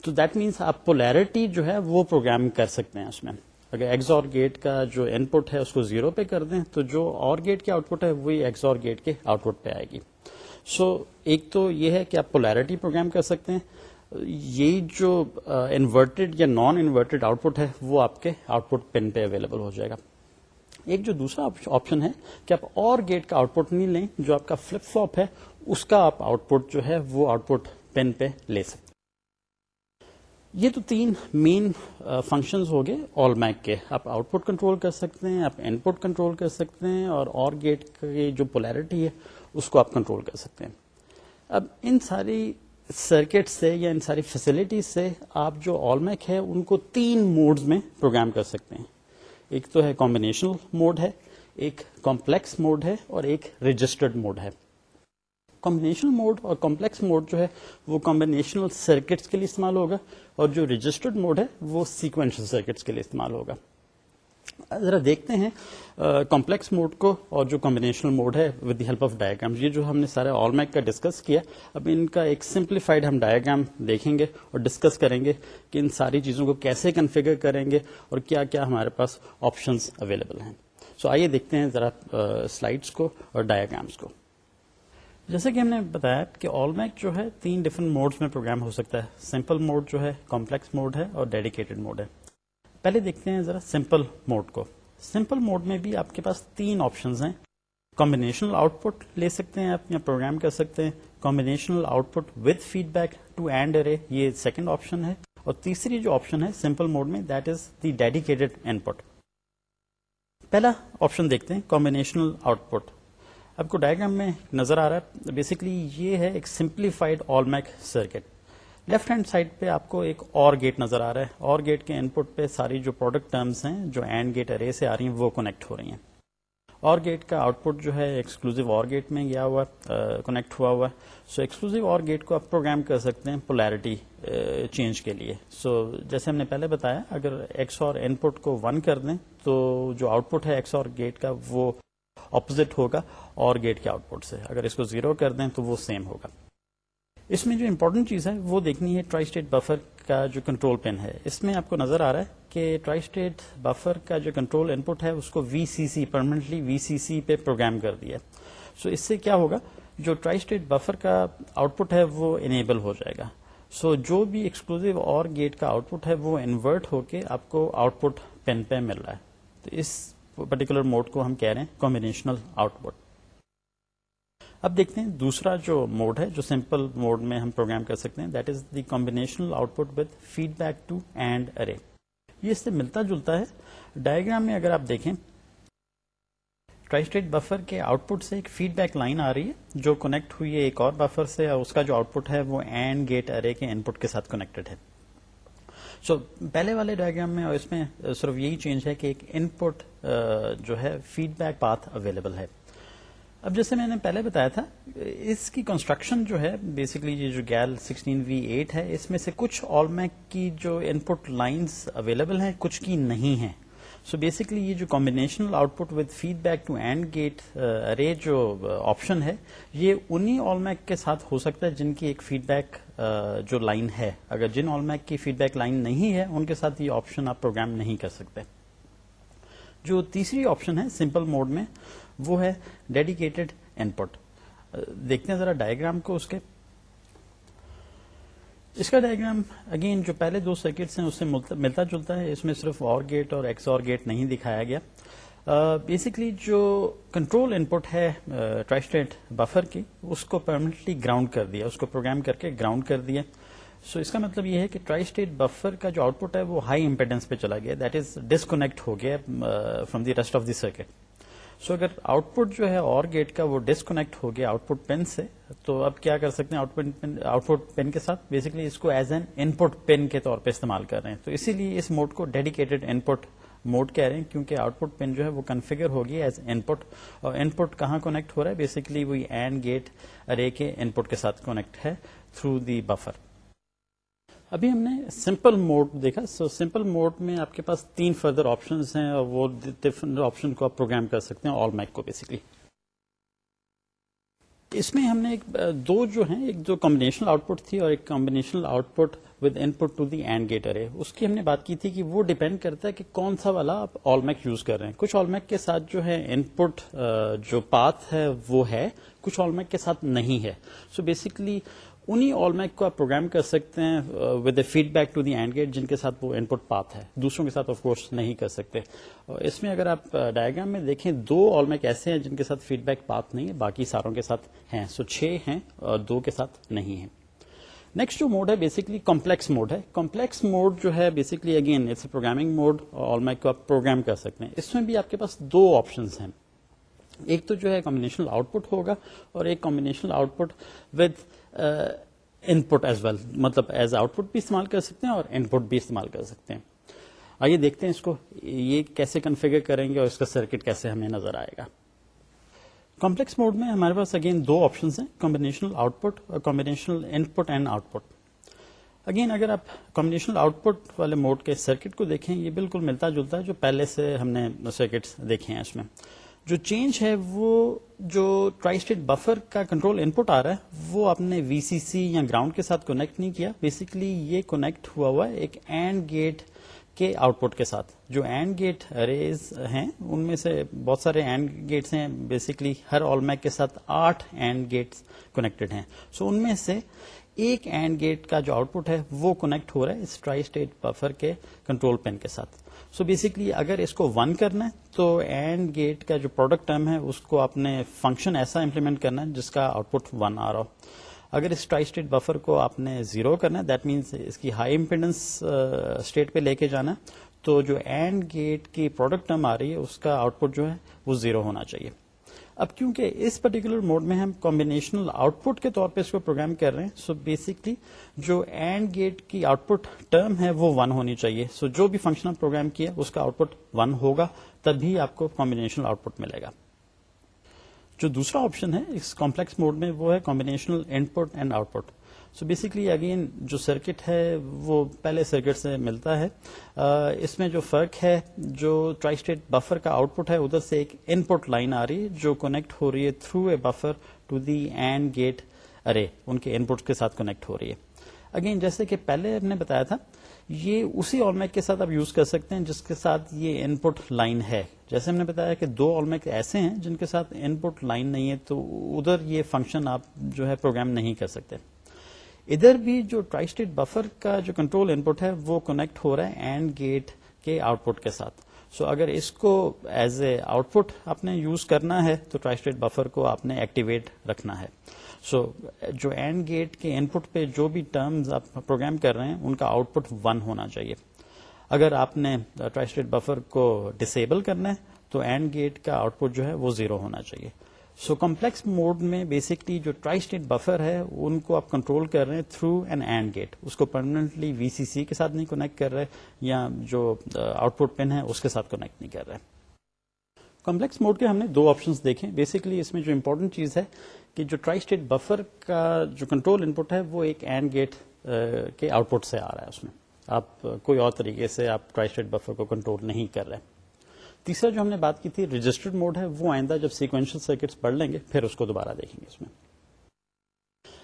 تو دیٹ مینس آپ پولیرٹی جو ہے، وہ پروگرام کر سکتے ہیں اس میں۔ اگر ایکس اور گیٹ کا جو ان پٹ ہے اس کو زیرو پہ کر دیں تو جو اور گیٹ کی آؤٹ پٹ ہے وہی ایکس اور گیٹ کے آؤٹ پٹ پہ آئے گی۔ سو so, ایک تو یہ ہے کہ آپ پولیرٹی پروگرام کر سکتے ہیں۔ یہ جو انورٹیڈ یا نان انورٹیڈ آؤٹ پٹ ہے وہ آپ کے آؤٹ پٹ پین پہ اویلیبل ہو جائے گا۔ ایک جو دوسرا آپشن ہے کہ آپ اور گیٹ کا آؤٹ پٹ نہیں لیں جو آپ کا فلپ فلوپ ہے اس کا آپ آؤٹ پٹ جو ہے وہ آؤٹ پٹ پین پہ لے سکتے یہ تو تین مین فنکشنز ہو گئے آل میک کے۔ آپ آؤٹ پٹ کنٹرول کر سکتے ہیں، آپ ان پٹ کنٹرول کر سکتے ہیں، اور اور گیٹ کی جو پولیرٹی ہے، اس کو آپ کنٹرول کر سکتے ہیں۔ اب ان ساری سرکٹ سے یا ان ساری فیسلٹیز سے آپ جو آل میک ہے، ان کو تین موڈز میں پروگرام کر سکتے ہیں۔ ایک تو ہے کمبینیشنل موڈ ہے، ایک کمپلیکس موڈ ہے، اور ایک رجسٹرڈ موڈ ہے۔ کمبینیشنل موڈ اور کمپلیکس موڈ جو ہے وہ کمبینیشنل سرکٹس کے لیے استعمال ہوگا اور جو رجسٹرڈ موڈ ہے وہ سیکوینشل سرکٹس کے لیے استعمال ہوگا۔ ذرا دیکھتے ہیں کمپلیکس موڈ کو اور جو کمبینیشنل موڈ ہے with the help of diagram یہ جو ہم نے سارے آل میک کا ڈسکس کیا، اب ان کا ایک سمپلیفائڈ ہم ڈائگرام دیکھیں گے اور ڈسکس کریں گے کہ ان ساری چیزوں کو کیسے کنفیگر کریں گے اور کیا کیا ہمارے پاس آپشنس اویلیبل ہیں۔ سو آئیے دیکھتے ہیں ذرا سلائڈس کو اور ڈائگرامس کو۔ جیسے کہ ہم نے بتایا کہ آل میک جو ہے تین ڈفرنٹ موڈز میں پروگرام ہو سکتا ہے۔ سمپل موڈ جو ہے کمپلیکس موڈ ہے اور ڈیڈیکیٹڈ موڈ ہے۔ پہلے دیکھتے ہیں ذرا سمپل موڈ کو۔ سمپل موڈ میں بھی آپ کے پاس تین آپشنز ہیں۔ کمبینیشنل آؤٹ پٹ لے سکتے ہیں آپ یا پروگرام کر سکتے ہیں۔ Combinational output with feedback to and array یہ سیکنڈ آپشن ہے۔ اور تیسری جو آپشن ہے سمپل موڈ میں that is the dedicated input پہلا آپشن دیکھتے ہیں کمبینیشنل آؤٹ پٹ آپ کو ڈائگرام میں نظر آ رہا ہے۔ بیسکلی یہ ہے ایک simplified OLMC circuit left hand side پہ آپ کو ایک اور گیٹ نظر آ رہا ہے۔ اور گیٹ کے ان پٹ پہ ساری جو پروڈکٹ ٹرمز ہیں، جو اینڈ گیٹ ارے سے آ رہی ہیں، وہ کنیکٹ ہو رہی ہیں۔ اور گیٹ کا آؤٹ پٹ جو ہے ایکسکلوزو اور گیٹ میں گیا ہوا کنیکٹ ہوا ہوا۔ سو ایکسکلوزو اور گیٹ کو آپ پروگرام کر سکتے ہیں پولیرٹی چینج کے لیے۔ سو جیسے ہم نے پہلے بتایا، اگر ایکس اور ان پٹ کو ون کر دیں، تو جو آؤٹ پٹ ہے ایکس اور گیٹ کا، وہ اپوزٹ ہوگا اور گیٹ کے آؤٹ پٹ سے۔ اگر اس کو زیرو کر دیں تو وہ سیم ہوگا۔ اس میں جو امپورٹنٹ چیز ہے وہ دیکھنی ہے ٹرائی اسٹیٹ بفر کا جو کنٹرول پین ہے۔ اس میں آپ کو نظر آ رہا ہے کہ ٹرائی اسٹیٹ بفر کا جو کنٹرول ان پٹ ہے اس کو وی سی سی پرمانٹلی وی سی سی پہ پروگرام کر دیا سو اس سے کیا ہوگا؟ جو ٹرائی اسٹیٹ بفر کا آؤٹ پٹ ہے وہ انیبل ہو جائے گا۔ سو جو بھی ایکسکلوزو اور گیٹ کا آؤٹ پٹ ہے وہ انورٹ ہو کے آپ کو آؤٹ پٹ پین پہ مل رہا ہے۔ تو اس پرٹیکولر موڈ کو ہم کہہ رہے ہیں کمبینیشنل آؤٹ پٹ اب دیکھتے ہیں دوسرا جو موڈ ہے، جو سمپل موڈ میں ہم پروگرام کر سکتے ہیں that is the combinational output with feedback to and array یہ اس سے ملتا جلتا ہے. ڈائگرام میں اگر آپ دیکھیں ٹرائی اسٹیٹ بفر کے آؤٹ پٹ سے ایک فیڈ بیک لائن آ رہی ہے، جو کنیکٹ ہوئی ہے ایک اور بفر سے، اور اس کا جو آؤٹ پٹ ہے وہ اینڈ گیٹ ارے کے ان پٹ کے ساتھ کنیکٹڈ ہے. سو پہلے والے ڈائگرام میں اور اس میں صرف یہی چینج ہے کہ ایک ان پٹ جو ہے فیڈ بیک پاتھ اویلیبل ہے۔ اب جیسے میں نے پہلے بتایا تھا، اس کی کنسٹرکشن جو ہے بیسکلی یہ جو گیل سکسٹین وی ایٹ ہے، اس میں سے کچھ آل میک کی جو ان پٹ لائنس اویلیبل ہیں، کچھ کی نہیں ہیں۔ سو بیسکلی یہ جو combinational output with feedback to and gate array جو uh, آپشن ہے، یہ انہی آل میک کے ساتھ ہو سکتا ہے جن کی ایک فیڈ بیک uh, جو لائن ہے۔ اگر جن آل میک کی فیڈ بیک لائن نہیں ہے، ان کے ساتھ یہ آپشن آپ پروگرام نہیں کر سکتے۔ جو تیسری آپشن ہے سمپل موڈ میں، وہ ہے ڈیڈیکیٹڈ ان پٹ دیکھتے ہیں ذرا ڈائگرام کو اس کے۔ اس کا ڈائگرام اگین جو پہلے دو سرکٹس ہیں، اس سے ملتا جلتا ہے۔ اس میں صرف اور گیٹ اور ایکس اور گیٹ نہیں دکھایا گیا۔ بیسکلی جو کنٹرول ان پٹ ہے ٹرائسٹیٹ بفر کی، اس کو پرماننٹلی گراؤنڈ کر دیا۔ اس کو پروگرام کر کے گراؤنڈ کر دیا۔ سو اس کا مطلب یہ ہے کہ ٹرائی اسٹیٹ بفر کا جو آؤٹ پٹ ہے، وہ ہائی امپیڈنس پہ چلا گیا۔ دیٹ از ڈسکنیکٹ ہو گیا from the rest of the circuit so اگر آؤٹ پٹ جو ہے اور گیٹ کا وہ ڈسکنیکٹ ہو گیا آؤٹ پٹ پین سے، تو اب کیا کر سکتے ہیں آؤٹ پٹ پین کے ساتھ؟ بیسکلی اس کو as an input pin کے طور پہ استعمال کر رہے ہیں۔ تو اسی لیے اس موڈ کو ڈیڈیکیٹڈ ان پٹ موڈ کہہ رہے ہیں، کیونکہ آؤٹ پٹ پن جو ہے وہ کنفیگر ہوگی ایز ان پٹ اور ان پٹ کہاں کونیکٹ ہو رہا ہے؟ بیسکلی وہی اینڈ گیٹ ارے کے ان پٹ کے ساتھ کونیکٹ ہے تھرو دی بفر ابھی ہم نے سمپل موڈ دیکھا. سو سمپل موڈ میں آپ کے پاس تین فردر آپشن ہیں اور وہ ڈفرنٹ آپشن کو آپ پروگرام کر سکتے ہیں آل میک کو بیسکلی اس میں ہم نے ایک دو جو ہیں، ایک جو کمبنیشنل آؤٹ پٹ تھی اور ایک combinational output with input to the and gate ہے. اس کی ہم نے بات کی تھی کہ وہ ڈیپینڈ کرتا ہے کہ کون سا والا آپ آل میک یوز کر رہے ہیں. کچھ آل میک کے ساتھ جو ہے ان پٹ جو پاتھ ہے وہ ہے، کچھ آل میک کے ساتھ نہیں ہے. سو so بیسکلی انہیں آل میک کو آپ پروگرام کر سکتے ہیں with a feedback to the and gate جن کے ساتھ وہ ان پٹ پات ہے. دوسروں کے ساتھ آف کورس نہیں کر سکتے. Uh, اس میں اگر آپ uh, ڈائگرام میں دیکھیں، دو آل میک ایسے ہیں جن کے ساتھ فیڈ بیک پات نہیں ہے، باقی ساروں کے ساتھ ہیں. سو چھ ہیں اور دو کے ساتھ نہیں ہیں. نیکسٹ جو موڈ ہے بیسکلی کمپلیکس موڈ ہے. کمپلیکس موڈ جو ہے basically again it's a programming mode OLMC کو آپ پروگرام کر سکتے ہیں. اس میں بھی آپ کے پاس دو آپشنس ہیں. ایک تو جو ہے کمبینیشنل آؤٹ پٹ ہوگا اور ایک combinational output with input as well مطلب ایز آؤٹ پٹ بھی استعمال کر سکتے ہیں اور ان پٹ بھی استعمال کر سکتے ہیں۔ آئیے دیکھتے ہیں اس کو، یہ کیسے کنفیگر کریں گے اور اس کا سرکٹ کیسے ہمیں نظر آئے گا۔ کمپلیکس موڈ میں ہمارے پاس اگین دو آپشن ہیں کمبینیشنل آؤٹ پٹ اور combinational input and output again اگر آپ کمبینیشنل آؤٹ پٹ والے موڈ کے سرکٹ کو دیکھیں، یہ بالکل ملتا جلتا ہے جو پہلے سے ہم نے سرکٹس دیکھے ہیں اس میں۔ جو چینج ہے وہ جو ٹرائی اسٹیٹ بفر کا کنٹرول ان پٹ آ رہا ہے، وہ آپ نے وی سی سی یا گراؤنڈ کے ساتھ کونیکٹ نہیں کیا۔ بیسکلی یہ کونیکٹ ہوا ہوا ہے ایک اینڈ گیٹ کے آؤٹ پٹ کے ساتھ۔ جو اینڈ گیٹ ریز ہیں، ان میں سے بہت سارے اینڈ گیٹس ہیں۔ بیسکلی ہر آل میک کے ساتھ آٹھ اینڈ گیٹس کنیکٹڈ ہیں۔ سو so ان میں سے ایک اینڈ گیٹ کا جو آؤٹ پٹ ہے، وہ کنیکٹ ہو رہا ہے اس ٹرائی اسٹیٹ بفر کے کنٹرول پین کے ساتھ۔ سو بیسکلی اگر اس کو ون کرنا ہے، تو اینڈ گیٹ کا جو پروڈکٹ ٹرم ہے، اس کو آپ نے فنکشن ایسا امپلیمنٹ کرنا ہے جس کا آؤٹ پٹ ون آ رہا ہو۔ اگر اس ٹرائی اسٹیٹ بفر کو آپ نے زیرو کرنا ہے دیٹ مینس اس کی ہائی امپیڈنس اسٹیٹ پہ لے کے جانا ہے، تو جو اینڈ گیٹ کی پروڈکٹ ٹرم آ رہی ہے، اس کا آؤٹ پٹ جو ہے، وہ زیرو ہونا چاہیے۔ اب کیونکہ اس پرٹیکولر موڈ میں ہم کمبینیشنل آؤٹ پٹ کے طور پہ اس کو پروگرام کر رہے ہیں سو بیسکلی جو اینڈ گیٹ کی آؤٹ پٹ ٹرم ہے وہ ون ہونی چاہیے۔ سو جو بھی فنکشن پروگرام کیا اس کا آؤٹ پٹ ون ہوگا، تبھی آپ کو کمبینیشنل آؤٹ پٹ ملے گا۔ جو دوسرا آپشن ہے اس کمپلیکس موڈ میں، وہ ہے combinational input and output so basically again جو سرکٹ ہے، وہ پہلے سرکٹ سے ملتا ہے۔ اس میں جو فرق ہے، جو ٹرائی اسٹیٹ بفر کا آؤٹ پٹ ہے، ادھر سے ایک ان پٹ لائن آ رہی ہے جو کنیکٹ ہو رہی ہے through a buffer to the and gate array ان کے ان پٹ کے ساتھ کنیکٹ ہو رہی ہے۔ اگین جیسے کہ پہلے ہم نے بتایا تھا، یہ اسی آل میک کے ساتھ آپ یوز کر سکتے ہیں جس کے ساتھ یہ ان پٹ لائن ہے۔ جیسے ہم نے بتایا کہ دو آل میک ایسے ہیں جن کے ساتھ ان پٹ لائن نہیں ہے، تو ادھر یہ فنکشن آپ جو ہے پروگرام نہیں کر سکتے۔ ادھر بھی جو ٹرائی اسٹیٹ بفر کا جو کنٹرول ان پٹ ہے وہ کنیکٹ ہو رہا ہے اینڈ گیٹ کے آؤٹ پٹ کے ساتھ۔ سو so اگر اس کو ایز اے آؤٹ پٹ آپ نے یوز کرنا ہے تو ٹرائی اسٹیٹ بفر کو آپ نے ایکٹیویٹ رکھنا ہے۔ سو so, جو اینڈ گیٹ کے ان پٹ پہ جو بھی ٹرمز آپ پروگرام کر رہے ہیں ان کا آؤٹ پٹ ون ہونا چاہیے۔ اگر آپ نے ٹرائی اسٹیٹ بفر کو ڈسیبل کرنا ہے تو اینڈ گیٹ کا آؤٹ پٹ جو ہے وہ زیرو ہونا چاہیے۔ سو کمپلیکس موڈ میں بیسکلی جو ٹرائی اسٹیٹ بفر ہے، ان کو آپ کنٹرول کر رہے ہیں تھرو این اینڈ گیٹ اس کو پرماننٹلی وی سی سی کے ساتھ نہیں کونیکٹ کر رہے یا جو آؤٹ پٹ پن ہے اس کے ساتھ کونیکٹ نہیں کر رہے. کمپلیکس موڈ کے ہم نے دو آپشنس دیکھے. بیسکلی اس میں جو امپورٹنٹ چیز ہے کہ جو ٹرائی اسٹیٹ بفر کا جو کنٹرول ان پٹ ہے وہ ایک اینڈ گیٹ uh, کے آؤٹ پٹ سے آ رہا ہے اس میں. آپ uh, کوئی اور طریقے سے آپ ٹرائی اسٹیٹ بفر کو کنٹرول نہیں کر رہے. تیسرا جو ہم نے بات کی تھی رجسٹرڈ موڈ ہے، وہ آئندہ جب سیکوینشل سرکٹس پڑھ لیں گے، پھر اس کو دوبارہ دیکھیں گے اس میں۔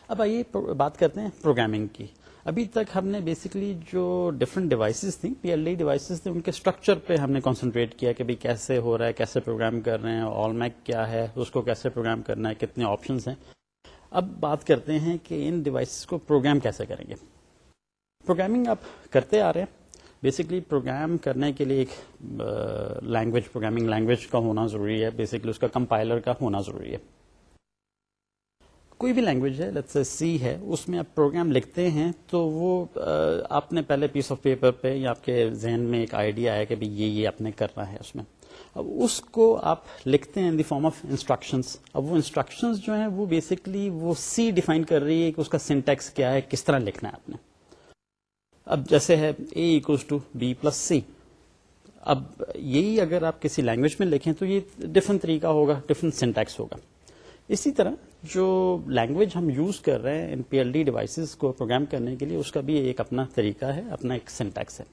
اب آئیے بات کرتے ہیں پروگرامنگ کی۔ ابھی تک ہم نے بیسکلی جو ڈفرنٹ ڈیوائسز تھیں پی ایل ڈی ڈیوائسز تھے ان کے اسٹرکچر پہ ہم نے کانسنٹریٹ کیا کہ کیسے ہو رہا ہے، کیسے پروگرام کر رہے ہیں آل میک کیا ہے، اس کو کیسے پروگرام کرنا ہے، کتنے آپشنس ہیں۔ اب بات کرتے ہیں کہ ان ڈیوائسز کو پروگرام کیسے کریں گے۔ پروگرامنگ آپ کرتے آ رہے ہیں۔ بیسکلی پروگرام کرنے کے لیے ایک لینگویج پروگرامنگ لینگویج کا ہونا ضروری ہے. بیسکلی اس کا کمپائلر کا ہونا ضروری ہے. کوئی بھی لینگویج ہے لیٹس سی ہے، اس میں آپ پروگرام لکھتے ہیں تو وہ آپ نے پہلے پیس آف پیپر پہ یا آپ کے ذہن میں ایک آئیڈیا ہے کہ یہ یہ آپ نے کرنا ہے اس میں. اب اس کو آپ لکھتے ہیں in the form of instructions اب وہ انسٹرکشنز جو ہیں، وہ بیسکلی وہ سی ڈیفائن کر رہی ہے کہ اس کا سینٹیکس کیا ہے، کس طرح لکھنا ہے آپ نے. اب جیسے ہے A equals to B plus C اب یہی اگر آپ کسی لینگویج میں لکھیں تو یہ ڈفرنٹ طریقہ ہوگا ڈفرنٹ سینٹیکس ہوگا۔ اسی طرح جو لینگویج ہم یوز کر رہے ہیں ان پی ایل ڈی ڈیوائسز کو پروگرام کرنے کے لیے، اس کا بھی ایک اپنا طریقہ ہے، اپنا ایک سینٹیکس ہے۔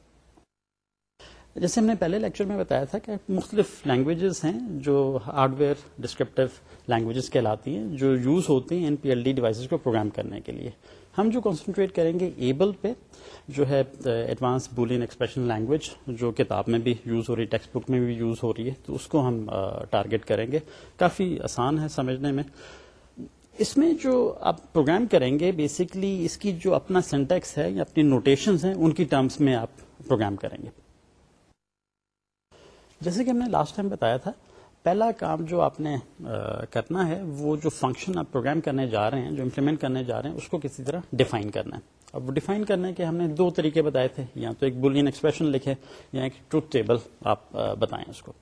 جیسے ہم نے پہلے لیکچر میں بتایا تھا کہ مختلف لینگویجز ہیں جو ہارڈ ویئر ڈسکرپٹیو لینگویجز کہلاتی ہیں، جو یوز ہوتی ہیں ان پی ایل ڈی ڈیوائسز کو پروگرام کرنے کے لیے۔ ہم جو کانسنٹریٹ کریں گے ایبل پہ، جو ہے ایڈوانس بولین ایکسپریشن لینگویج جو کتاب میں بھی یوز ہو رہی ہے ٹیکسٹ بک میں بھی یوز ہو رہی ہے، تو اس کو ہم uh, ٹارگیٹ کریں گے۔ کافی آسان ہے سمجھنے میں۔ اس میں جو آپ پروگرام کریں گے بیسکلی اس کی جو اپنا سینٹیکس ہے یا اپنی نوٹیشنز ہیں، ان کی ٹرمز میں آپ پروگرام کریں گے۔ جیسے کہ ہم نے لاسٹ ٹائم بتایا تھا پہلا کام جو آپ نے کرنا ہے، وہ جو فنکشن آپ پروگرام کرنے جا رہے ہیں، جو امپلیمنٹ کرنے جا رہے ہیں، اس کو کسی طرح ڈیفائن کرنا ہے۔ اب وہ ڈیفائن کرنے کے ہم نے دو طریقے بتائے تھے، یا تو ایک بولین ایکسپریشن لکھے، یا ایک ٹروتھ ٹیبل آپ بتائیں اس کو۔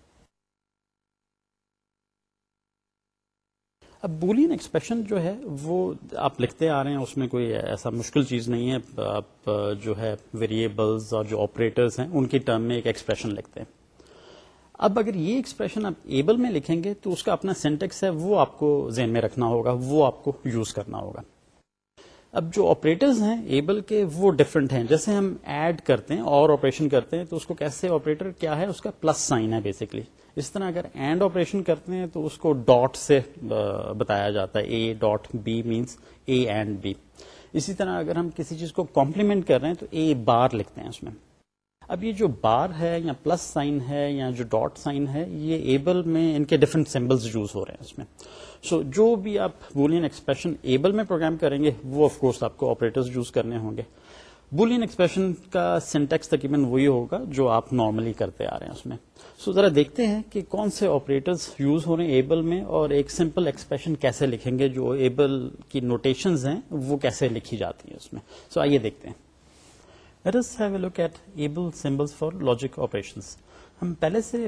اب بولین ایکسپریشن جو ہے، وہ آپ لکھتے آ رہے ہیں، اس میں کوئی ایسا مشکل چیز نہیں ہے۔ آپ جو ہے ویریبلز اور جو آپریٹرز ہیں، ان کی ٹرم میں ایک ایکسپریشن لکھتے ہیں۔ اب اگر یہ ایکسپریشن آپ ایبل میں لکھیں گے تو اس کا اپنا سینٹیکس ہے، وہ آپ کو ذہن میں رکھنا ہوگا، وہ آپ کو یوز کرنا ہوگا۔ اب جو آپریٹرز ہیں ایبل کے، وہ ڈفرنٹ ہیں۔ جیسے ہم ایڈ کرتے ہیں، اور آپریشن کرتے ہیں، تو اس کو کیسے آپریٹر کیا ہے؟ اس کا پلس سائن ہے بیسکلی اس طرح اگر اینڈ آپریشن کرتے ہیں، تو اس کو ڈاٹ سے بتایا جاتا ہے۔ A dot B means A and B اسی طرح اگر ہم کسی چیز کو کمپلیمنٹ کر رہے ہیں، تو اے بار لکھتے ہیں اس میں۔ اب یہ جو بار ہے یا پلس سائن ہے یا جو ڈاٹ سائن ہے یہ ایبل میں ان کے ڈفرنٹ سمبلس یوز ہو رہے ہیں اس میں۔ سو so, جو بھی آپ بولین ایکسپریشن ایبل میں پروگرام کریں گے وہ آف کورس آپ کو آپریٹر یوز کرنے ہوں گے۔ بولین ایکسپریشن کا سینٹیکس تقریباً وہی ہوگا جو آپ نارملی کرتے آ رہے ہیں اس میں۔ سو so, ذرا دیکھتے ہیں کہ کون سے آپریٹرز یوز ہو رہے ہیں ایبل میں اور ایک سمپل ایکسپریشن کیسے لکھیں گے جو ایبل کی نوٹیشنز ہیں وہ کیسے لکھی جاتی ہیں اس میں۔ سو so, آئیے دیکھتے ہیں۔ Let us have a look at able symbols for logic operations. ہم پہلے سے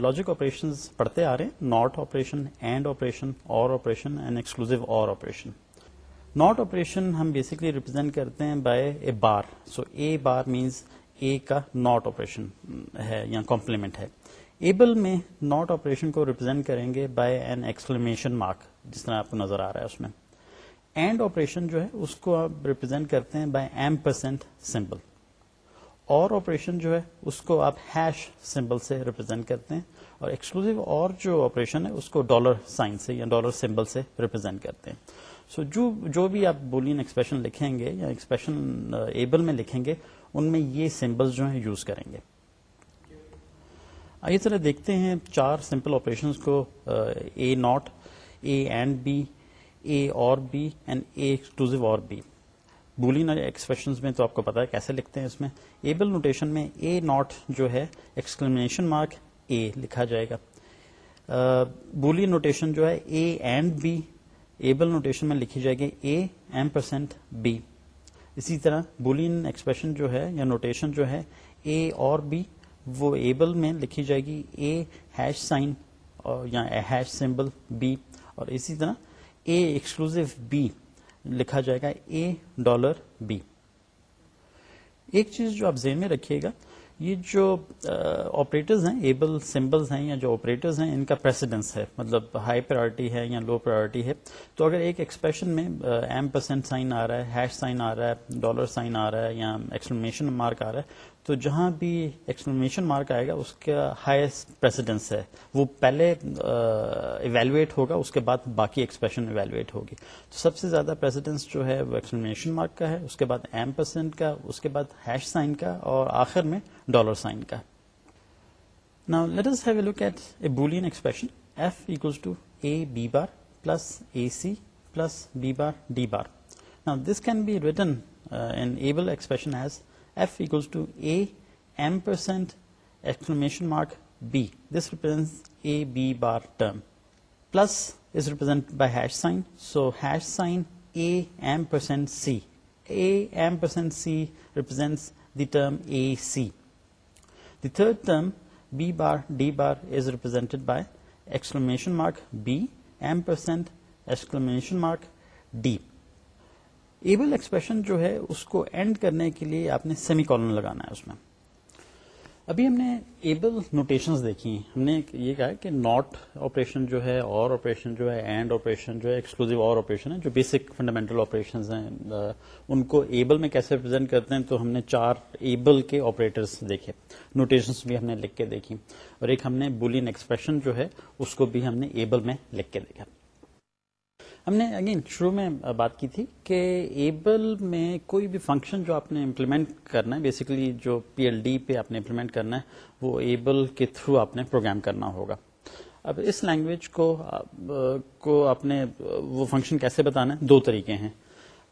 لاجک آپریشن پڑھتے آ رہے ہیں. Not operation and operation or operation and exclusive or operation not operation ہم بیسکلی ریپرزینٹ کرتے ہیں by a bar so a bar means a کا ناٹ آپریشن ہے یا کمپلیمنٹ ہے. ایبل میں ناٹ آپریشن کو ریپرزینٹ کریں گے بائی این ایکسکلیمیشن مارک جس طرح آپ کو نظر آ رہا ہے اس میں. اینڈ آپریشن جو ہے، اس کو آپ ریپرزینٹ کرتے ہیں by ampersand symbol or operation جو ہے، اس کو آپ ہیش سمبل سے ریپرزینٹ کرتے ہیں اور ایکسکلوسو اور جو آپریشن ہے، اس کو ڈالر سائن سے یا ڈالر سمبل سے ریپرزینٹ کرتے ہیں۔ سو so جو جو بھی آپ بولین ایکسپریشن لکھیں گے یا ایکسپریشن ایبل uh, میں لکھیں گے، ان میں یہ سمبل جو ہیں یوز کریں گے۔ آئیے ذرا دیکھتے ہیں چار سمپل آپریشن کو A not A and B A or B and A exclusive or B Boolean expression میں تو آپ کو پتا ہے کیسے لکھتے ہیں اس میں؟ ایبل نوٹیشن میں اے ناٹ جو ہے ایکسکلمیشن مارک اے لکھا جائے گا۔ بولی نوٹیشن جو ہے A and B ABEL notation میں لکھی جائے گی اے ایم پرسینٹ بی اسی طرح بولین ایکسپریشن جو ہے یا نوٹیشن جو ہے اے اور بی وہ ایبل میں لکھی جائے گی اے ہیش سائن یا ہیش سمبل بی اور اسی طرح اے ایکسکلوزو بی لکھا جائے گا اے ڈالر بی ایک چیز جو آپ ذہن میں رکھیے گا، یہ جو آپریٹرز ہیں ایبل سمبلز ہیں یا جو آپریٹرز ہیں، ان کا پریسیڈنس ہے۔ مطلب ہائی پرائرٹی ہے یا لو پرائرٹی ہے۔ تو اگر ایک ایکسپریشن میں ایم پرسینٹ سائن آ رہا ہے ہیش سائن آ رہا ہے ڈالر سائن آ رہا ہے یا ایکسپلینیشن مارک آ رہا ہے تو جہاں بھی ایکسپلینیشن مارک آئے گا، اس کا ہائیسٹ پریسیڈنس ہے۔ وہ پہلے ایویلویٹ ہوگا، اس کے بعد باقی ایکسپریشن ایویلویٹ ہوگی۔ تو سب سے زیادہ پریسیڈنس جو ہے، وہ ایکسپلینیشن مارک کا ہے، اس کے بعد ایم پرسینٹ کا، اس کے بعد ہیش سائن کا، اور آخر میں ڈالر سائن کا۔ نا let us have a look at a Boolean expression F equals to A B bar plus A C plus B bar D bar نا this can be written in ABEL expression as F equals to A ampersand exclamation mark B this represents A B bar term plus is represented by hash sign. So hash sign a m percent c. a m percent c represents the term ac. The third term b bar d bar is represented by exclamation mark b m percent exclamation mark d. ABEL expression جو ہے، اس کو and کرنے کے لیے آپ نے semi Colin لگانا ہے اس میں۔ ابھی ہم نے ایبل نوٹیشن دیکھی ہم نے یہ کہا کہ ناٹ آپریشن جو ہے، اور آپریشن جو ہے، اینڈ آپریشن جو ہے ایکسکلوزو اور آپریشن ہے، جو بیسک فنڈامنٹل آپریشن ہیں ان کو ایبل میں کیسے ریپرزینٹ کرتے ہیں تو ہم نے چار ایبل کے آپریٹرس دیکھے۔ نوٹیشن بھی ہم نے لکھ کے دیکھی۔ اور ایک ہم نے بولین ایکسپریشن جو ہے، اس کو بھی ہم نے ایبل میں لکھ کے دیکھا۔ ہم نے اگین شروع میں بات کی تھی کہ ایبل میں کوئی بھی فنکشن جو آپ نے امپلیمنٹ کرنا ہے بیسیکلی جو پی ایل ڈی پہ آپ نے امپلیمنٹ کرنا ہے، وہ ایبل کے تھرو آپ نے پروگرام کرنا ہوگا. اب اس لینگویج کو کو آپ نے وہ فنکشن کیسے بتانا ہے؟ دو طریقے ہیں.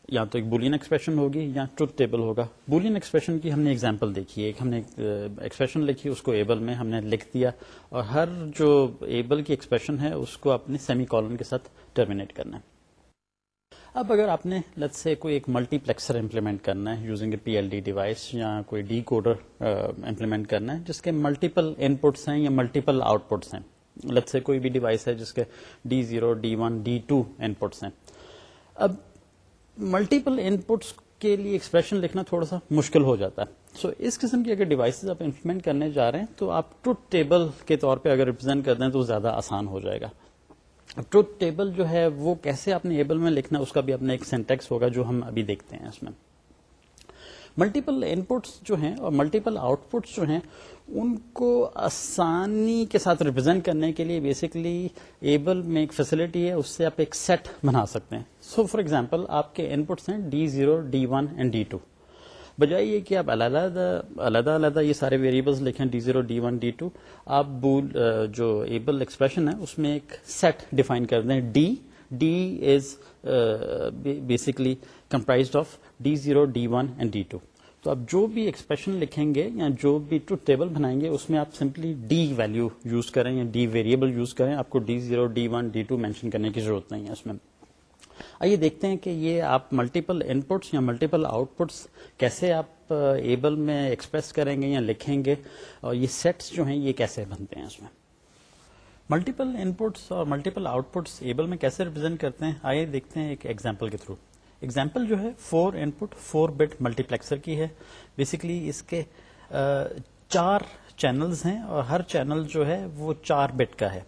یا تو ایک بولین ایکسپریشن ہوگی یا ٹروتھ ٹیبل ہوگا۔ بولین ایکسپریشن کی ہم نے اگزامپل دیکھی ایک ہم نے ایکسپریشن لکھی، اس کو ایبل میں ہم نے لکھ دیا اور ہر جو ایبل کی ایکسپریشن ہے، اس کو اپنے سیمی کالن کے ساتھ ٹرمینیٹ کرنا ہے۔ اب اگر آپ نے لت سے کوئی ایک ملٹی پلیکسر امپلیمنٹ کرنا ہے using a P L D device یا کوئی ڈی کوڈر امپلیمنٹ کرنا ہے، جس کے ملٹیپل ان پٹس ہیں یا ملٹیپل آؤٹ پٹس ہیں۔ لت سے کوئی بھی ڈیوائس ہے جس کے D zero D one D two inputs ہیں۔ اب ملٹیپل ان پٹس کے لیے ایکسپریشن لکھنا تھوڑا سا مشکل ہو جاتا ہے۔ سو so, اس قسم کی اگر ڈیوائسز آپ امپلیمنٹ کرنے جا رہے ہیں تو آپ ٹروتھ ٹیبل کے طور پہ اگر ریپرزینٹ کر دیں تو زیادہ آسان ہو جائے گا۔ ٹروتھ ٹیبل جو ہے وہ کیسے آپ نے ایبل میں لکھنا اس کا بھی اپنا ایک سینٹیکس ہوگا جو ہم ابھی دیکھتے ہیں اس میں۔ ملٹیپل ان پٹس جو ہیں اور ملٹیپل آؤٹ پٹس جو ہیں، ان کو آسانی کے ساتھ ریپرزینٹ کرنے کے لیے بیسکلی ایبل میں ایک فیسلٹی ہے، اس سے آپ ایک سیٹ بنا سکتے ہیں۔ سو فار ایگزامپل آپ کے ان پٹس ہیں D zero D one and D two بجائے یہ کہ آپ علیحدہ علیحدہ علیحدہ یہ سارے ویریبلس لکھیں D zero D one D two آپ بول جو ایبل ایکسپریشن ہے، اس میں ایک سیٹ ڈیفائن کر دیں۔ D D is basically comprise of D zero D one and D two تو آپ جو بھی ایکسپریشن لکھیں گے یا جو بھی ٹو ٹیبل بنائیں گے، اس میں آپ سمپلی ڈی ویلو یوز کریں یا ڈی ویریبل یوز کریں، آپ کو D zero D one D two mention کرنے کی ضرورت نہیں ہے اس میں۔ آئیے دیکھتے ہیں کہ یہ آپ ملٹیپل ان پٹس یا ملٹیپل آؤٹ پٹس کیسے آپ uh, ایبل میں ایکسپریس کریں گے یا لکھیں گے اور یہ سیٹس جو ہیں یہ کیسے بنتے ہیں اس میں۔ ملٹیپل ان پٹس اور ملٹیپل آؤٹ پٹس ایبل میں کیسے ریپرزینٹ کرتے ہیں؟ آئیے دیکھتے ہیں ایک ایگزامپل کے تھرو ایگزامپل جو ہے four input four bit multiplexer کی ہے. بیسکلی اس کے چار چینلز ہیں اور ہر چینل جو ہے وہ چار بٹ کا ہے.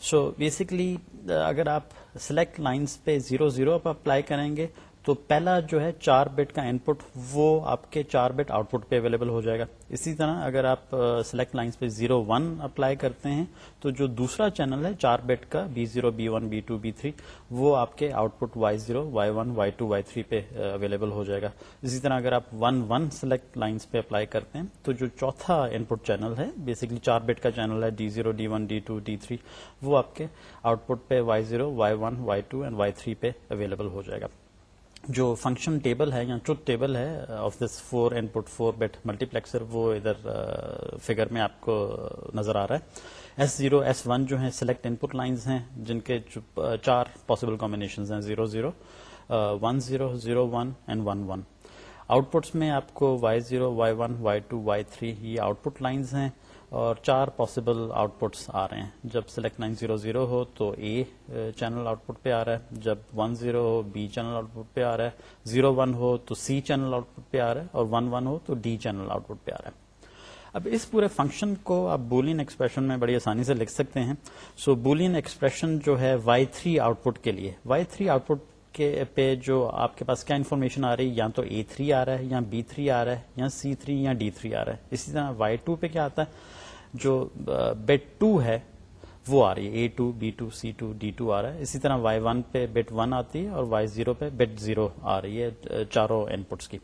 سو so بیسکلی اگر آپ سلیکٹ لائنس پہ زیرو زیرو اپلائی کریں گے تو پہلا جو ہے چار بٹ کا ان پٹ وہ آپ کے چار بٹ آؤٹ پٹ پہ اویلیبل ہو جائے گا۔ اسی طرح اگر آپ سلیکٹ لائنس پہ زیرو ون اپلائی کرتے ہیں، تو جو دوسرا چینل ہے چار بٹ کا B zero B one B two B three وہ آپ کے output Y zero Y one Y two Y three پہ اویلیبل ہو جائے گا۔ اسی طرح اگر آپ ون ون سلیکٹ لائنس پہ اپلائی کرتے ہیں، تو جو چوتھا ان پٹ چینل ہے بیسکلی چار بٹ کا چینل ہے D zero D one D two D three وہ آپ کے آؤٹ پٹ پہ Y zero Y one Y two and Y three پہ اویلیبل ہو جائے گا۔ جو فنکشن ٹیبل ہے یا ٹروتھ ٹیبل ہے of this four input four bit multiplexer وہ ادھر uh, فگر میں آپ کو نظر آ رہا ہے. ایس زیرو ایس ون جو ہے سلیکٹ ان پٹ لائنز ہیں، جن کے uh, چار پاسبل کمبینیشن ہیں. Zero zero one zero zero one and one one outputs میں آپ کو Y zero Y one Y two Y three یہ آؤٹ پٹ لائنز ہیں. اور چار پاسبل آؤٹ پٹس آ رہے ہیں۔ جب سلیکٹ نائن زیرو زیرو ہو تو اے چینل آؤٹ پٹ پہ آ رہا ہے۔ جب ون زیرو ہو بی چینل آؤٹ پٹ پہ آ رہا ہے۔ زیرو ون ہو تو سی چینل آؤٹ پٹ پہ آ رہا ہے اور ون ون ہو تو ڈی چینل آؤٹ پٹ پہ آ رہا ہے۔ اب اس پورے فنکشن کو آپ بولین ایکسپریشن میں بڑی آسانی سے لکھ سکتے ہیں۔ سو بولین ایکسپریشن جو ہے وائی تھری آؤٹ پٹ کے لیے۔ وائی تھری آؤٹ پٹ کے، پہ جو آپ کے پاس کیا انفارمیشن آ رہی ہے؟ یا تو اے تھری آ رہا ہے، یا بی تھری آ رہا ہے، یا سی تھری یا ڈی تھری آ رہا ہے۔ اسی طرح وائی ٹو پہ کیا آتا ہے؟ جو بیٹ ٹو ہے، وہ آ رہی ہے. A two B two C two D two آ رہا ہے. اسی طرح وائی ون پہ بٹ ون آتی ہے اور وائی زیرو پہ بٹ زیرو آ رہی ہے چاروں ان پٹس کی.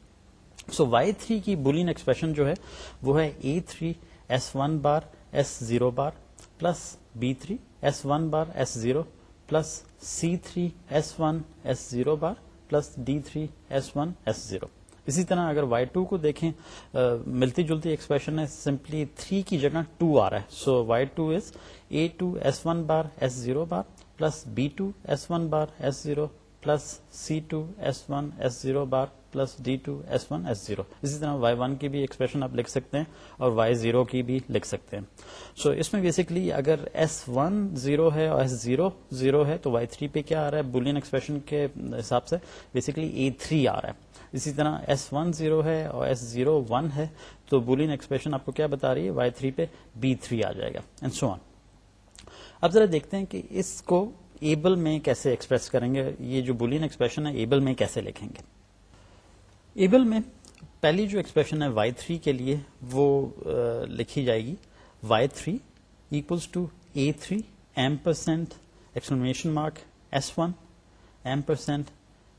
سو وائی تھری کی بولین ایکسپریشن جو ہے، وہ ہے A three S one bar S zero bar plus B three S one bar S zero plus C three S one S zero bar plus D three S one S zero اسی طرح اگر Y to کو دیکھیں ملتی جلتی expression ہے simply three کی جگہ ٹو آ رہا ہے. So Y two is A two S one bar S zero bar plus B two S one bar S zero plus C two S one S zero bar plus D two S one S zero اسی طرح Y one کی بھی expression آپ لکھ سکتے ہیں اور Y zero کی بھی لکھ سکتے ہیں. سو so, اس میں بیسکلی اگر ایس ون زیرو ہے اور ایس زیرو زیرو ہے تو وائی تھری پہ کیا آ رہا ہے؟ بولین ایکسپریشن کے حساب سے بیسکلی اے تھری آ رہا ہے. اسی طرح ایس ون زیرو ہے اور ایس زیرو ون ہے، تو بولین ایکسپریشن آپ کو کیا بتا رہی ہے؟ وائی تھری پہ بی تھری آ جائے گا اینڈ سو آن اب ذرا دیکھتے ہیں کہ اس کو ایبل میں کیسے ایکسپریس کریں گے؟ یہ جو بولین ایکسپریشن ہے ایبل میں کیسے لکھیں گے؟ ایبل میں پہلی جو ایکسپریشن ہے وائی تھری کے لیے، وہ لکھی جائے گی Y three equals to A three M percent exclamation mark S one M percent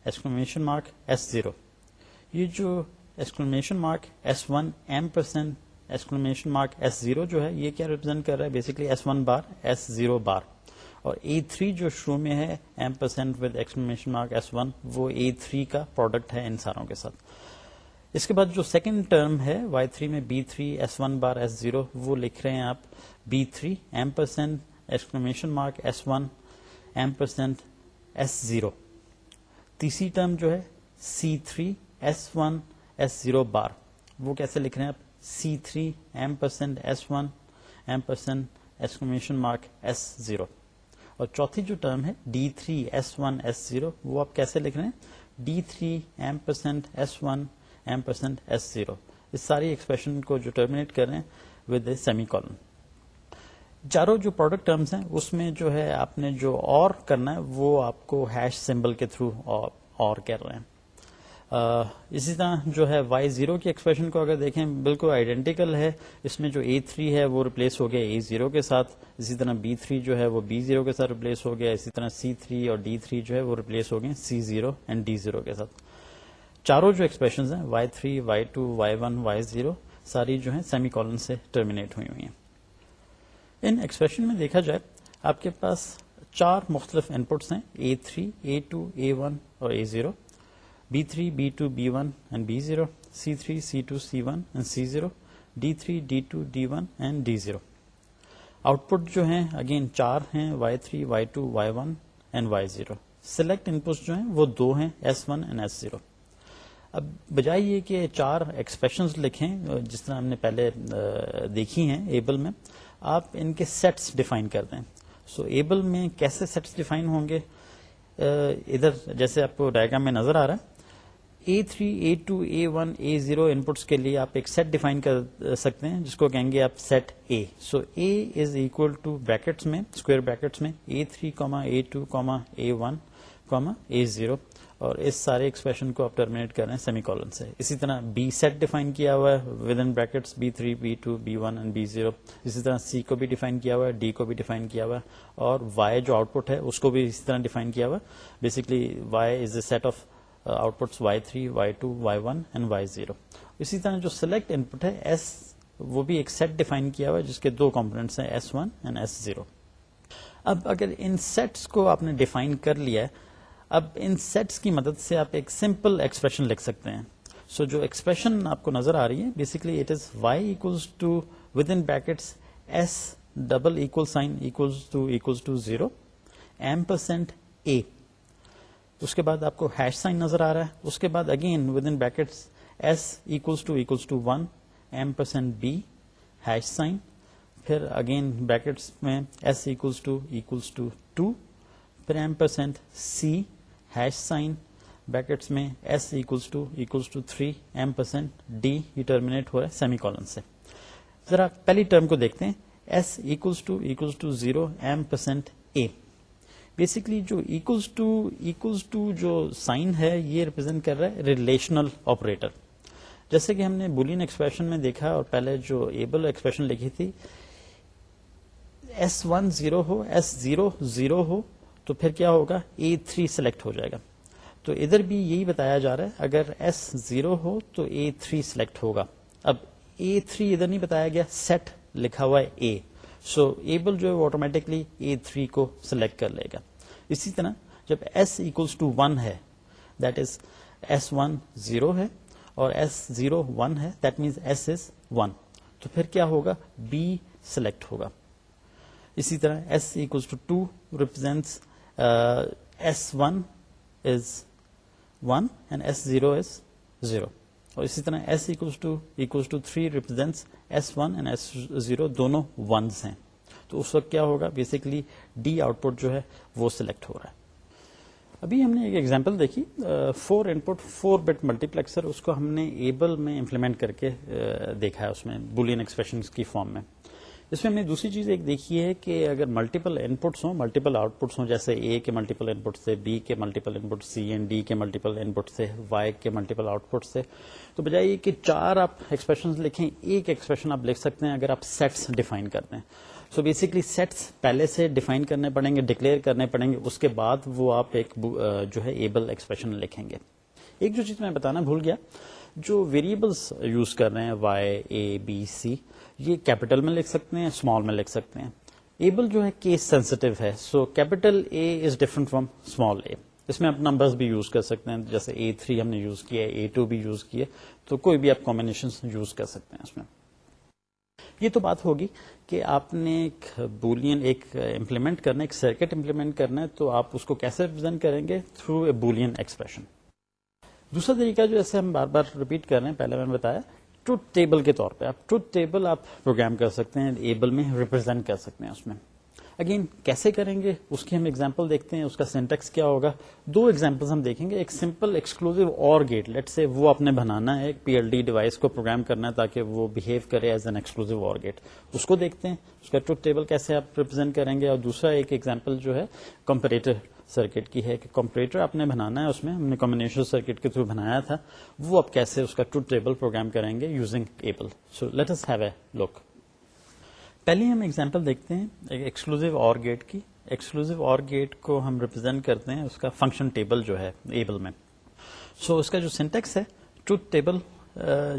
exclamation mark S zero یہ جو exclamation mark S one M percent exclamation mark S zero جو ہے، یہ کیا ریپرزینٹ کر رہا ہے? Basically S one bar S zero bar اور اے تھری جو شروع میں ہے M percent with exclamation mark S one وہ اے تھری کا پروڈکٹ ہے ان ساروں کے ساتھ. اس کے بعد جو سیکنڈ ٹرم ہے وائی تھری میں B three S one bar S zero وہ لکھ رہے ہیں آپ. B three M percent exclamation mark S one M percent S zero تیسری ٹرم جو ہے C three S one S zero bar وہ کیسے لکھ رہے ہیں آپ؟ C three M percent S one M percent exclamation mark S zero اور چوتھی جو ٹرم ہے D three S one S zero وہ آپ کیسے لکھ رہے ہیں؟ D three M percent S one M percent S zero اس ساری ایکسپریشن کو جو ٹرمینیٹ کر رہے ہیں ود اے سیمی کالن چاروں جو پروڈکٹ ٹرمز ہیں، اس میں جو ہے آپ نے جو اور کرنا ہے، وہ آپ کو ہیش سمبل کے تھرو اور کر رہے ہیں. اسی طرح جو ہے وائی زیرو کی ایکسپریشن کو اگر دیکھیں، بالکل آئیڈینٹیکل ہے۔ اس میں جو اے تھری ہے، وہ ریپلیس ہو گیا اے زیرو کے ساتھ۔ اسی طرح بی تھری جو ہے، وہ بی زیرو کے ساتھ ریپلیس ہو گیا۔ اسی طرح سی تھری اور ڈی تھری جو ہے، وہ ریپلیس ہو گئے C zero and D zero کے ساتھ۔ چاروں جو ایکسپریشن ہیں Y three Y two Y one Y zero ساری جو ہے سیمی کالن سے ٹرمینیٹ ہوئی ہوئی ہیں۔ ان ایکسپریشن میں دیکھا جائے، آپ کے پاس چار مختلف انپٹس ہیں۔ A three A two A one اور A zero B three B two B one and B zero C three C two C one and C zero D three D two D one and D zero output جو ہیں again چار ہیں Y three Y two Y one and Y zero select input جو ہیں وہ دو ہیں S one and S zero اب بجائے یہ کہ چار ایکسپریشن لکھیں جس طرح ہم نے پہلے دیکھی ہیں ایبل میں آپ ان کے سیٹس ڈیفائن کر دیں۔ سو so, ایبل میں کیسے سیٹس ڈیفائن ہوں گے؟ ادھر جیسے آپ کو ڈائگرام میں نظر آ رہا ہے A three A two A one A zero inputs کے لیے آپ ایک سیٹ ڈیفائن کر سکتے ہیں، جس کو کہیں گے آپ set A so A is equal to brackets میں اسکوئر بریکٹس میں A three comma A two comma A one comma A zero اور اس سارے ایکسپریشن کو آپ ٹرمینیٹ کر رہے ہیں سیمی کالن سے۔ اسی طرح بی سیٹ ڈیفائن کیا ہوا ہے within brackets B three B two B one and B zero اسی طرح سی کو بھی ڈیفائن کیا ہوا ہے ڈی کو بھی ڈیفائن کیا ہوا ہے۔ اور وائی جو آؤٹ پٹ ہے، اس کو بھی اسی طرح ڈیفائن کیا ہوا ہے۔ Basically Y is a set of output Y three Y two Y one and Y zero اسی طرح جو سلیکٹ ان پٹ ہے ایس وہ بھی ایک سیٹ ڈیفائن کیا ہوا ہے جس کے دو کمپونیٹس ہیں S one and S zero اب اگر ان سیٹس کو آپ نے ڈیفائن کر لیا ہے، اب ان سیٹس کی مدد سے آپ ایک سمپل ایکسپریشن لکھ سکتے ہیں. سو so جو ایکسپریشن آپ کو نظر آ رہی ہے basically it is Y equals to within brackets S double equal sign equals to equals to zero M percent A اس کے بعد آپ کو ہیش سائن نظر آ رہا ہے۔ اس کے بعد again within brackets S equals to equals to one M percent B hash sign پھر اگین بیکٹس میں S equals to equals to two پھر M percent C hash sign brackets میں S equals to equals to three M percent D یہ terminate ہو رہا ہے semi Colin سے ذرا پہلی ٹرم کو دیکھتے ہیں S equals to equals to zero M percent A basically جو ایکلس ٹو ایکلس ٹو جو سائن ہے، یہ ریپرزینٹ کر رہا ہے ریلیشنل آپریٹر جیسے کہ ہم نے بولین ایکسپریشن میں دیکھا اور پہلے جو ایبل ایکسپریشن لکھی تھی ایس ون زیرو ہو ایس زیرو زیرو ہو، تو پھر کیا ہوگا؟ اے تھری سلیکٹ ہو جائے گا. تو ادھر بھی یہی بتایا جا رہا ہے، اگر ایس زیرو ہو تو اے تھری سلیکٹ ہوگا. اب اے تھری ادھر نہیں بتایا گیا سیٹ لکھا ہوا ہے اے سو ایبل جو ہے وہ آٹومیٹکلی اے تھری کو سلیکٹ کر لے گا۔ اسی طرح جب ایس اکولس ٹو ون ہے that is S one zero ہے اور ایس زیرو ون ہے that means S is one تو پھر کیا ہوگا؟ بی سلیکٹ ہوگا۔ اسی طرح S equals to two represents S one is one and S zero is zero اور اسی طرح S equals to equals to three represents S one and S zero دونوں ونس ہیں۔ تو اس وقت کیا ہوگا؟ بیسکلی ڈی آؤٹ پٹ جو ہے وہ سلیکٹ ہو رہا ہے۔ ابھی ہم نے ایک ایگزامپل دیکھی four input four bit multiplexer اس کو ہم نے ایبل میں امپلیمنٹ کر کے دیکھا ہے اس میں بولین ایکسپریشن کی فارم میں۔ اس میں ہم نے دوسری چیز ایک دیکھی ہے کہ اگر ملٹیپل ان پٹس ہوں ملٹیپل آؤٹ پٹس ہوں، جیسے اے کے ملٹیپل ان پٹ سے بی کے multiple input C and D کے ملٹیپل ان پٹ سے وائی کے ملٹیپل آؤٹ پٹ سے۔ تو بجائے کہ چار آپ ایکسپریشن لکھیں، ایک ایکسپریشن آپ لکھ سکتے ہیں اگر آپ سیٹس ڈیفائن کرتے ہیں سو بیسکلی سیٹس پہلے سے ڈیفائن کرنے پڑیں گے ڈکلیئر کرنے پڑیں گے، اس کے بعد وہ آپ ایک جو ہے ایبل ایکسپریشن لکھیں گے۔ ایک جو چیز میں بتانا بھول گیا جو ویریبلس یوز کر رہے ہیں وائی اے بی سی یہ کیپیٹل میں لکھ سکتے ہیں اسمال میں لکھ سکتے ہیں. ایبل جو ہے کیس سینسٹو ہے. So capital A is different from small A اس میں آپ نمبرز بھی یوز کر سکتے ہیں. جیسے اے تھری ہم نے یوز کیا ہے اے ٹو بھی یوز کیا تو کوئی بھی آپ کمبینیشن یوز کر سکتے ہیں اس میں. یہ تو بات ہوگی کہ آپ نے ایک بولین ایک امپلیمنٹ کرنا ایک سرکٹ امپلیمنٹ کرنا ہے، تو آپ اس کو کیسے ریپرزینٹ کریں گے? تھرو اے بولین ایکسپریشن دوسرا طریقہ جو ایسے ہم بار بار ریپیٹ کر رہے ہیں، پہلے میں نے بتایا ٹروتھ ٹیبل کے طور پہ۔ آپ ٹروتھ ٹیبل آپ پروگرام کر سکتے ہیں ایبل میں ریپرزینٹ کر سکتے ہیں اس میں۔ اگین کیسے کریں گے؟ اس کی ہم ایگزامپل دیکھتے ہیں، اس کا سینٹیکس کیا ہوگا۔ دو ایگزامپل ہم دیکھیں گے، ایک simple exclusive or gate late سے وہ آپ نے بنانا ہے، ایک پی ایل ڈی ڈیوائس کو پروگرام کرنا ہے تاکہ وہ بہیو کرے as an exclusive or gate اس کو دیکھتے ہیں، اس کا ٹروتھ ٹیبل کیسے آپ ریپرزینٹ کریں گے؟ اور دوسرا ایک ایگزامپل جو ہے کمپریٹر سرکٹ کی ہے کہ کمپریٹر آپ نے بنانا ہے اس میں ہم نے کمبینیشن سرکٹ کے تھرو بنایا تھا۔ وہ آپ کیسے اس کا ٹروتھ ٹیبل پروگرام کریں گے using ABEL so let us have a look پہلے ہم ایگزامپل دیکھتے ہیں ایکسکلوزو اور گیٹ کی۔ ایکسکلوزو اور گیٹ کو ہم ریپرزینٹ کرتے ہیں اس کا فنکشن ٹیبل جو ہے ایبل میں۔ سو so, اس کا جو سینٹیکس ہے ٹروتھ ٹیبل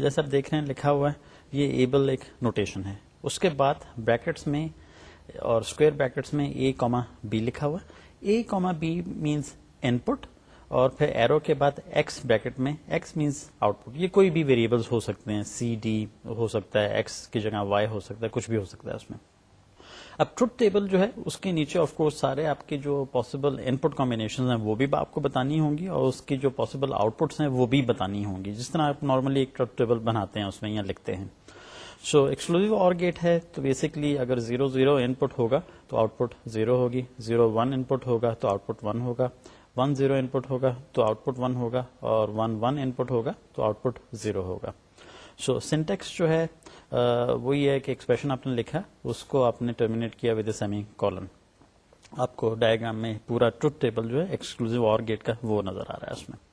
جیسے آپ دیکھ رہے ہیں لکھا ہوا ہے یہ ایبل ایک نوٹیشن ہے۔ اس کے بعد بریکٹس میں اور اسکوئر بریکٹس میں اے کوما بی لکھا ہوا اے کوما بی مینس ان پٹ اور پھر ایرو کے بعد ایکس بریکٹ میں ایکس مینس آؤٹ پٹ یہ کوئی بھی ویریبلس ہو سکتے ہیں. سی ڈی ہو سکتا ہے. ایکس کی جگہ وائی ہو سکتا ہے. کچھ بھی ہو سکتا ہے اس میں. اب ٹروتھ ٹیبل جو ہے اس کے نیچے آف کورس سارے آپ کے جو پاسبل ان پٹ کمبینیشن ہیں وہ بھی آپ کو بتانی ہوں گی اور اس کی جو پاسبل آؤٹ پٹس ہیں وہ بھی بتانی ہوں گی. جس طرح آپ نارملی ایک ٹروتھ ٹیبل بناتے ہیں اس میں یا لکھتے ہیں. سو ایکسکلوزو اور گیٹ ہے تو بیسکلی اگر زیرو زیرو ان پٹ ہوگا تو آؤٹ پٹ زیرو ہوگی زیرو ون ان پٹ ہوگا تو آؤٹ پٹ ون ہوگا ون زیرو ان پٹ ہوگا تو آؤٹ پٹ ون ہوگا اور ون ون ان پٹ ہوگا تو آؤٹ پٹ زیرو ہوگا سو سینٹیکس جو ہے وہی ہے کہ ایکسپریشن آپ نے لکھا اس کو آپ نے ٹرمینیٹ کیا ود اے سیمی کالن آپ کو ڈائگرام میں پورا ٹروتھ ٹیبل جو ہے ایکسکلوزو اور گیٹ کا وہ نظر آ رہا ہے اس میں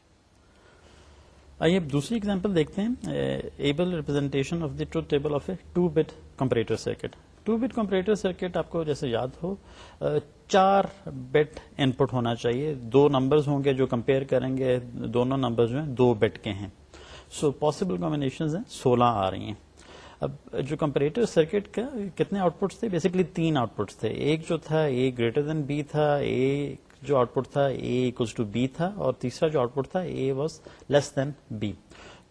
آئیے دوسری ایگزامپل دیکھتے ہیں ABEL representation of the truth table of a two bit comparator circuit two bit comparator circuit آپ کو جیسے یاد ہو چار بٹ ان پٹ ہونا چاہیے۔ دو نمبرز ہوں گے جو کمپیئر کریں گے، دونوں نمبر جو ہیں دو بٹ کے ہیں۔ سو پاسبل کمبینیشن ہیں، سولہ آ رہی ہیں۔ اب جو کمپریٹر سرکٹ کا کتنے آؤٹ پٹس تھے؟ بیسکلی تین آؤٹ پٹس تھے۔ ایک جو تھا، اے گریٹر دین بی تھا، اے جو آؤٹ پٹ تھا اے اکوز ٹو بی تھا اور تیسرا جو آؤٹ پٹ تھا اے واز لیس دین بی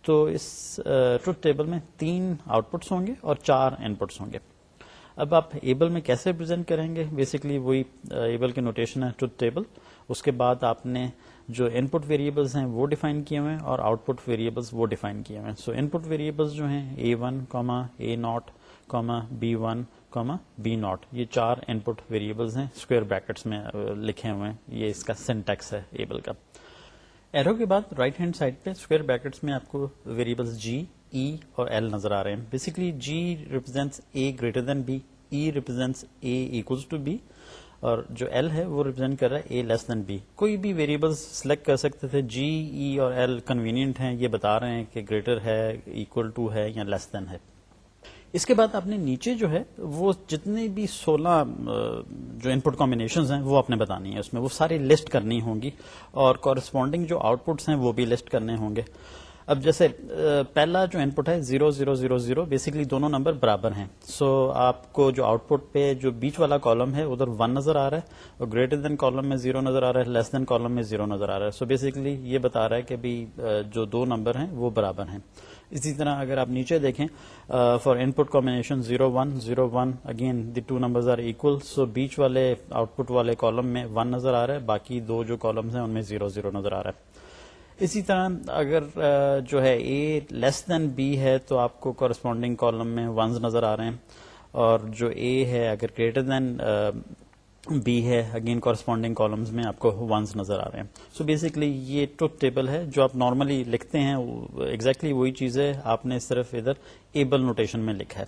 تو اس ٹروتھ ٹیبل میں تین آؤٹ پٹس ہوں گے اور چار ان پٹس ہوں گے. اب آپ ایبل میں کیسے ریپرزینٹ کریں گے؟ بیسکلی وہی ایبل کی نوٹیشن ہے ٹروتھ ٹیبل اس کے بعد آپ نے جو ان پٹ ویریبلس ہیں وہ ڈیفائن کیے ہوئے ہیں اور آؤٹ پٹ ویریبلس وہ ڈیفائن کیے ہوئے ہیں. سو ان پٹ ویریبلس جو ہیں A one comma A not comma B one comma B not یہ چار ان پٹ ویریبلس ہیں اسکوئر بریکٹس میں لکھے ہوئے ہیں. یہ اس کا سینٹیکس ہے ایبل کا. ایرو کے بعد رائٹ ہینڈ سائڈ پہ اسکوئر بریکٹس میں آپ کو ویریبلس جی ای اور ایل نظر آ رہے ہیں. Basically G represents A greater than B E represents A equals to B اور جو ایل ہے، وہ ریپرزینٹ کر رہا ہے اے لیس دین بی کوئی بھی ویریبل سلیکٹ کر سکتے تھے. جی ای e اور ایل کنوینئنٹ ہیں. یہ بتا رہے ہیں کہ گریٹر ہے اکول ٹو ہے یا لیس دین ہے. اس کے بعد آپ نے نیچے جو ہے وہ جتنے بھی سولہ جو ان پٹ کمبینیشن ہیں، وہ آپ نے بتانی ہے اس میں۔ وہ ساری لسٹ کرنی ہوں گی اور کورسپونڈنگ جو آؤٹ پٹس ہیں وہ بھی لسٹ کرنے ہوں گے۔ اب جیسے پہلا جو ان پٹ ہے zero zero zero zero basically دونوں نمبر برابر ہیں۔ سو آپ کو جو آؤٹ پٹ پہ جو بیچ والا کالم ہے، ادھر ون نظر آ رہا ہے اور گریٹر دین کالم میں زیرو نظر آ رہا ہے لیس دین کالم میں زیرو نظر آ رہا ہے۔ سو بیسکلی یہ بتا رہا ہے کہ جو دو نمبر ہیں وہ برابر ہیں۔ اسی طرح اگر آپ نیچے دیکھیں for input combination zero one zero one again the two number are equal so بیچ والے آؤٹ پٹ والے کالم میں ون نظر آ رہا ہے، باقی دو جو کالمز ہیں ان میں زیرو زیرو نظر آ رہا ہے۔ اسی طرح اگر جو ہے اے لیس دین بی ہے تو آپ کو کورسپونڈنگ کالم میں ونز نظر آ رہے ہیں۔ اور جو اے ہے اگر گریٹر دین بی ہے اگین کورسپونڈنگ کالمز میں آپ کو ونز نظر آ رہے ہیں۔ سو so بیسکلی یہ ٹروتھ ٹیبل ہے، جو آپ نارملی لکھتے ہیں ایگزیکٹلی وہی چیز ہے، آپ نے صرف ادھر ایبل نوٹیشن میں لکھا ہے۔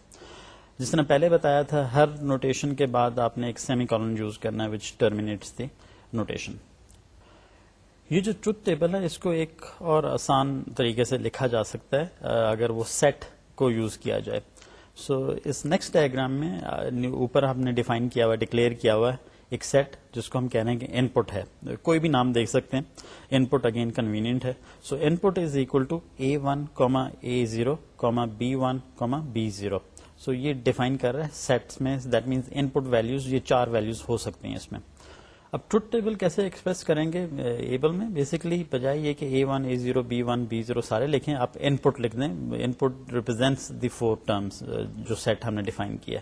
جس طرح پہلے بتایا تھا، ہر نوٹیشن کے بعد آپ نے ایک سیمی کالن یوز کرنا ہے وچ ٹرمینیٹس دی نوٹیشن یہ جو ٹروتھ ٹیبل ہے، اس کو ایک اور آسان طریقے سے لکھا جا سکتا ہے اگر وہ سیٹ کو یوز کیا جائے۔ سو so, اس نیکسٹ ڈائگرام میں اوپر ہم نے ڈیفائن کیا ہوا ڈکلیئر کیا ہوا ہے ایک سیٹ جس کو ہم کہہ رہے ہیں کہ ان پٹ ہے. کوئی بھی نام دیکھ سکتے ہیں. ان پٹ اگین کنوینئنٹ ہے. So input is equal to A one comma A zero comma B one comma B zero so یہ ڈیفائن کر رہا ہے سیٹس میں. That means input values یہ چار ویلوز ہو سکتے ہیں اس میں. اب ٹروتھ ٹیبل کیسے ایکسپریس کریں گے؟ ایبل میں۔ بیسکلی بجائے یہ کہ A one A zero B one B zero سارے لکھیں، آپ ان پٹ لکھ دیں۔ Input represents the four terms جو سیٹ ہم نے ڈیفائن کیا۔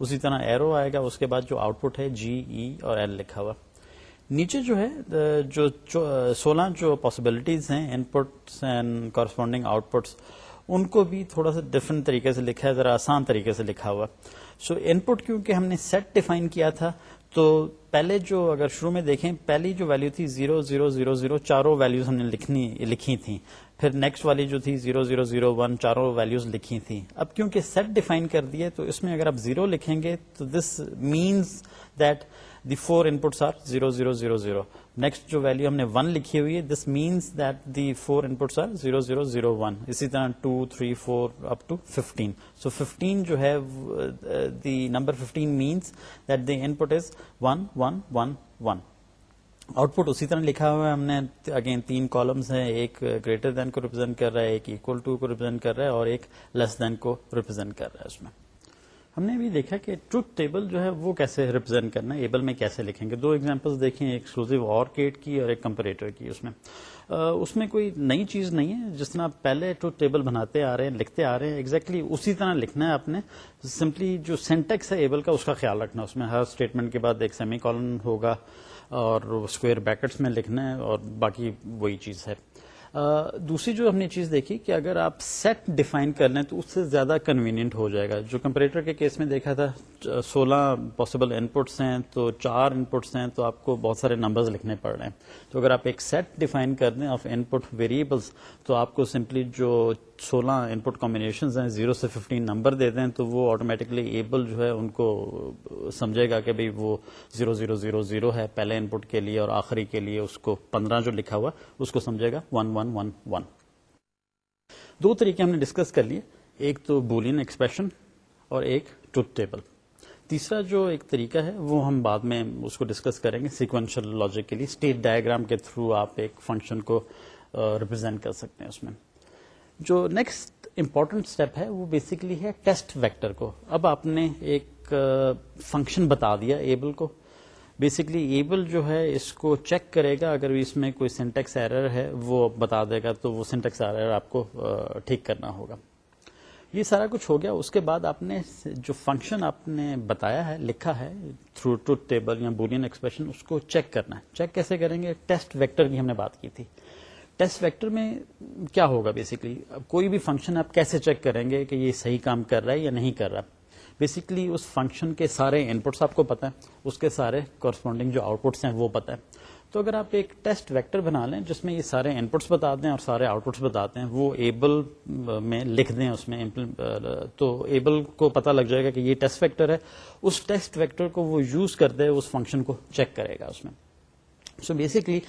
اسی طرح ایرو آئے گا، اس کے بعد جو آؤٹ پٹ ہے جی ای e اور ایل لکھا ہوا۔ نیچے جو ہے جو سولہ جو پاسبلٹیز ہیں inputs and corresponding outputs ان کو بھی تھوڑا سا ڈفرنٹ طریقے سے لکھا ہے، ذرا آسان طریقے سے لکھا ہوا۔ سو ان پٹ کیونکہ ہم نے سیٹ ڈیفائن کیا تھا تو پہلے جو اگر شروع میں دیکھیں، پہلی جو ویلو تھی زیرو زیرو زیرو زیرو چاروں ویلوز ہم نے لکھنی، لکھی تھیں۔ پھر نیکسٹ والی جو تھی زیرو زیرو زیرو ون چاروں ویلوز لکھی تھیں۔ اب کیونکہ سیٹ ڈیفائن کر دیے تو اس میں اگر آپ زیرو لکھیں گے، تو this means that the four input are zero zero zero zero next جو ویلو ہم نے ون لکھی ہوئی ہے this means that the four input are zero zero zero one اسی طرح two three four up to fifteen so fifteen جو ہے the number fifteen means that the input is one one one one output اسی طرح لکھا ہوا ہے، ہم نے اگین تین کالمس ہیں، ایک گریٹر دین کو ریپرزینٹ کر رہا ہے، ایک اکول ٹو کو ریپرزینٹ کر رہا ہے، اور ایک لیس دین کو ریپرزینٹ کر رہا ہے اس میں۔ ہم نے بھی دیکھا کہ ٹروتھ ٹیبل جو ہے وہ کیسے ریپرزینٹ کرنا ہے ایبل میں کیسے لکھیں گے؟ دو ایگزامپل دیکھیں، ایک ایکسکلوزو اور کیٹ کی اور ایک کمپریٹر کی اس میں۔ اس میں کوئی نئی چیز نہیں ہے، جس طرح پہلے ٹروتھ ٹیبل بناتے آ رہے ہیں، لکھتے آ رہے ہیں ایگزیکٹلی اسی طرح لکھنا ہے آپ نے۔ سمپلی جو سینٹیکس ہے ایبل کا، اس کا خیال رکھنا اس میں۔ ہر اسٹیٹمنٹ کے بعد ایک سیمی کالن ہوگا اور اسکوئر بیکٹس میں لکھنا ہے اور باقی وہی چیز ہے۔ دوسری جو ہم نے چیز دیکھی کہ اگر آپ سیٹ ڈیفائن کر لیں تو اس سے زیادہ کنوینئنٹ ہو جائے گا۔ جو کمپریٹر کے کیس میں دیکھا تھا، سولہ پاسبل ان پٹس ہیں، تو چار ان پٹس ہیں، تو آپ کو بہت سارے نمبرز لکھنے پڑ رہے ہیں۔ تو اگر آپ ایک سیٹ ڈیفائن کر دیں آف ان پٹ ویریبلس تو آپ کو سمپلی جو سولہ ان پٹ کمبینیشن ہیں زیرو سے ففٹین نمبر دے دیں تو وہ آٹومیٹکلی ایبل جو ہے ان کو سمجھے گا کہ بھائی وہ زیرو زیرو زیرو زیرو ہے پہلے ان پٹ کے لیے اور آخری کے لیے اس کو پندرہ جو لکھا ہوا اس کو سمجھے گا ون ون ون ون دو طریقے ہم نے ڈسکس کر لیے، ایک تو بولین ایکسپریشن اور ایک ٹروتھ ٹیبل تیسرا جو ایک طریقہ ہے وہ ہم بعد میں اس کو ڈسکس کریں گے سیکوینشل لاجک کے لیے۔ اسٹیٹ ڈائگرام کے تھرو آپ ایک فنکشن کو ریپرزینٹ کر سکتے ہیں اس میں۔ جو نیکسٹ امپورٹنٹ اسٹیپ ہے، وہ بیسکلی ہے ٹیسٹ ویکٹر کو۔ اب آپ نے ایک فنکشن بتا دیا ایبل کو۔ بیسکلی ایبل جو ہے، اس کو چیک کرے گا۔ اگر اس میں کوئی سینٹیکس ایرر ہے، وہ بتا دے گا تو وہ سینٹیکس ایرر آپ کو ٹھیک کرنا ہوگا۔ یہ سارا کچھ ہو گیا۔ اس کے بعد آپ نے جو فنکشن آپ نے بتایا ہے، لکھا ہے تھرو ٹروتھ ٹیبل یا بولین ایکسپریشن اس کو چیک کرنا ہے۔ چیک کیسے کریں گے؟ ٹیسٹ ویکٹر کی ہم نے بات کی تھی۔ ٹیسٹ ویکٹر میں کیا ہوگا بیسکلی کوئی بھی فنکشن آپ کیسے چیک کریں گے کہ یہ صحیح کام کر رہا ہے یا نہیں کر رہا؟ بیسکلی اس فنکشن کے سارے ان پٹس آپ کو پتا ہے اس کے سارے کورسپونڈنگ جو آؤٹ پٹس ہیں وہ پتا ہے تو اگر آپ ایک ٹیسٹ ویکٹر بنا لیں جس میں یہ سارے ان پٹس بتا دیں اور سارے آؤٹ پٹس بتاتے ہیں، وہ ایبل میں لکھ دیں اس میں تو ایبل کو پتا لگ جائے گا کہ یہ ٹیسٹ ویکٹر ہے۔ اس ٹیسٹ ویکٹر کو وہ یوز کر دے، اس فنکشن کو چیک کرے گا اس میں۔ سو so بیسکلی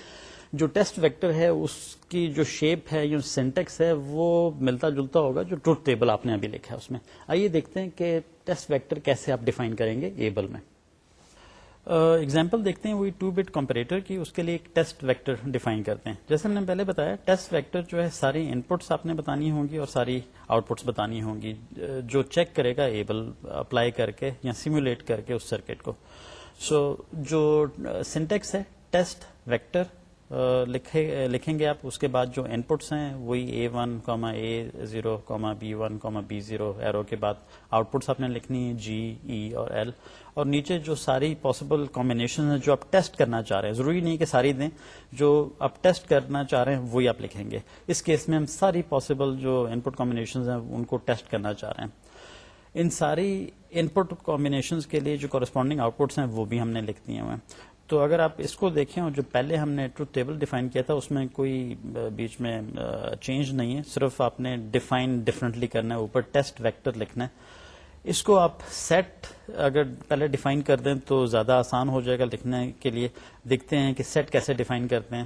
جو ٹیسٹ ویکٹر ہے اس کی جو شیپ ہے جو سینٹیکس ہے وہ ملتا جلتا ہوگا جو ٹروتھ ٹیبل آپ نے ابھی لکھا ہے اس میں۔ آئیے دیکھتے ہیں کہ ٹیسٹ ویکٹر کیسے آپ ڈیفائن کریں گے ایبل میں۔ ایگزامپل دیکھتے ہیں وہی ٹو بٹ کمپریٹر کی اس کے لیے ایک ٹیسٹ ویکٹر ڈیفائن کرتے ہیں۔ جیسے ہم نے پہلے بتایا ٹیسٹ ویکٹر جو ہے ساری ان پٹس آپ نے بتانی ہوں گی اور ساری آؤٹ پٹس بتانی ہوں گی۔ جو چیک کرے گا ایبل اپلائی کر کے یا سیمولیٹ کر کے اس سرکٹ کو۔ سو so, جو سینٹیکس ہے ٹیسٹ ویکٹر لکھے، لکھیں گے آپ، اس کے بعد جو ان پٹس ہیں، وہی A one comma A zero comma B one comma B zero arrow کے بعد آؤٹ پٹس آپ نے لکھنی ہے جی ای اور ایل اور نیچے جو ساری پاسبل کمبینیشن ہیں، جو آپ ٹیسٹ کرنا چاہ رہے ہیں، ضروری نہیں کہ ساری دیں، جو آپ ٹیسٹ کرنا چاہ رہے ہیں، وہی آپ لکھیں گے۔ اس کیس میں ہم ساری پاسبل جو ان پٹ کمبینیشن ہیں، ان کو ٹیسٹ کرنا چاہ رہے ہیں۔ ان ساری ان پٹ کمبینیشن کے لیے جو کورسپونڈنگ آؤٹ پٹس ہیں، وہ بھی ہم نے لکھ دیے ہوئے تو اگر آپ اس کو دیکھیں اور جو پہلے ہم نے ٹروتھ ٹیبل ڈیفائن کیا تھا، اس میں کوئی بیچ میں چینج نہیں ہے۔ صرف آپ نے ڈیفائن ڈفرینٹلی کرنا ہے، اوپر ٹیسٹ ویکٹر لکھنا ہے۔ اس کو آپ سیٹ اگر پہلے ڈیفائن کر دیں تو زیادہ آسان ہو جائے گا لکھنے کے لیے۔ دیکھتے ہیں کہ سیٹ کیسے ڈیفائن کرتے ہیں۔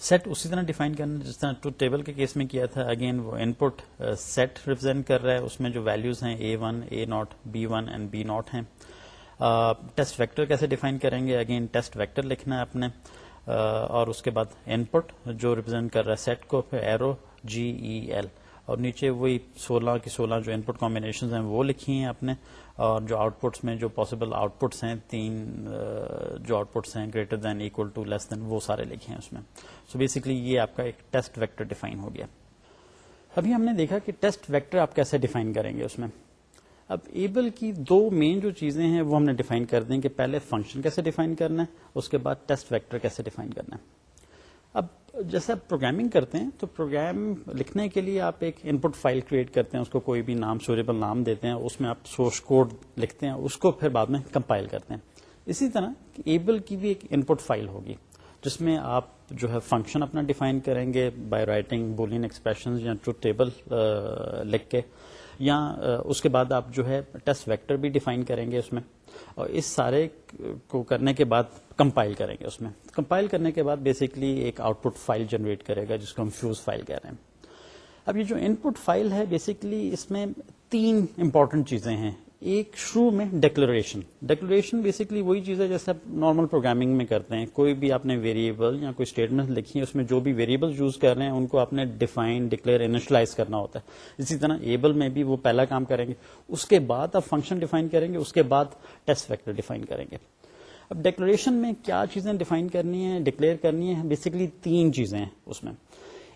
سیٹ اسی طرح ڈیفائن کرنا، جس طرح ٹروتھ ٹیبل کے کیس میں کیا تھا۔ اگین وہ ان پٹ سیٹ ریپرزینٹ کر رہا ہے۔ اس میں جو ویلوز ہیں A one A not B one and B not ہیں۔ ٹیسٹ ویکٹر کیسے ڈیفائن کریں گے؟ اگین ٹیسٹ ویکٹر لکھنا ہے اپنے اور اس کے بعد ان پٹ جو ریپرزینٹ کر رہا ہے سیٹ کو، پھر ایرو جی ای ایل اور نیچے وہی سولہ کی سولہ جو ان پٹ کمبینیشن ہیں، وہ لکھی ہیں اپنے۔ اور جو آؤٹ پٹس میں جو پاسبل آؤٹ پٹس ہیں، تین جو آؤٹ پٹس ہیں greater than equal to less than وہ سارے لکھے ہیں اس میں۔ سو بیسکلی یہ آپ کا ایک ٹیسٹ ویکٹر ڈیفائن ہو گیا۔ ابھی ہم نے دیکھا کہ ٹیسٹ ویکٹر آپ کیسے ڈیفائن کریں گے اس میں۔ اب ایبل کی دو مین جو چیزیں ہیں وہ ہم نے ڈیفائن کر دیں کہ پہلے فنکشن کیسے ڈیفائن کرنا ہے، اس کے بعد ٹیسٹ ویکٹر کیسے ڈیفائن کرنا ہے۔ اب جیسے آپ پروگرامنگ کرتے ہیں، تو پروگرام لکھنے کے لیے آپ ایک ان پٹ فائل کریٹ کرتے ہیں، اس کو کوئی بھی نام سوریبل نام دیتے ہیں، اس میں آپ سورس کوڈ لکھتے ہیں، اس کو پھر بعد میں کمپائل کرتے ہیں۔ اسی طرح ایبل کی بھی ایک ان پٹ فائل ہوگی، جس میں آپ جو ہے فنکشن اپنا ڈیفائن کریں گے بائی رائٹنگ بولین ایکسپریشن یا ٹروتھ ٹیبل لکھ کے۔ یا اس کے بعد آپ جو ہے ٹیسٹ ویکٹر بھی ڈیفائن کریں گے اس میں اور اس سارے کو کرنے کے بعد کمپائل کریں گے اس میں۔ کمپائل کرنے کے بعد بیسکلی ایک آؤٹ پٹ فائل جنریٹ کرے گا جس کو ہم فیوز فائل کہہ رہے ہیں۔ اب یہ جو ان پٹ فائل ہے بیسکلی اس میں تین امپورٹنٹ چیزیں ہیں۔ ایک شروع میں ڈیکلریشن ڈیکلریشن بیسکلی وہی چیز ہے جیسے آپ نارمل پروگرامنگ میں کرتے ہیں، کوئی بھی آپ نے ویریبل یا کوئی اسٹیٹمنٹ لکھی ہے، اس میں جو بھی ویریبل یوز کر رہے ہیں، ان کو آپ نے ڈیفائن ڈکلیئر انیشلائز کرنا ہوتا ہے۔ اسی طرح ایبل میں بھی وہ پہلا کام کریں گے۔ اس کے بعد آپ فنکشن ڈیفائن کریں گے، اس کے بعد ٹیسٹ فیکٹر ڈیفائن کریں گے۔ اب ڈیکلریشن میں کیا چیزیں ڈیفائن کرنی ہے ڈکلیئر کرنی ہے بیسکلی تین چیزیں ہیں اس میں۔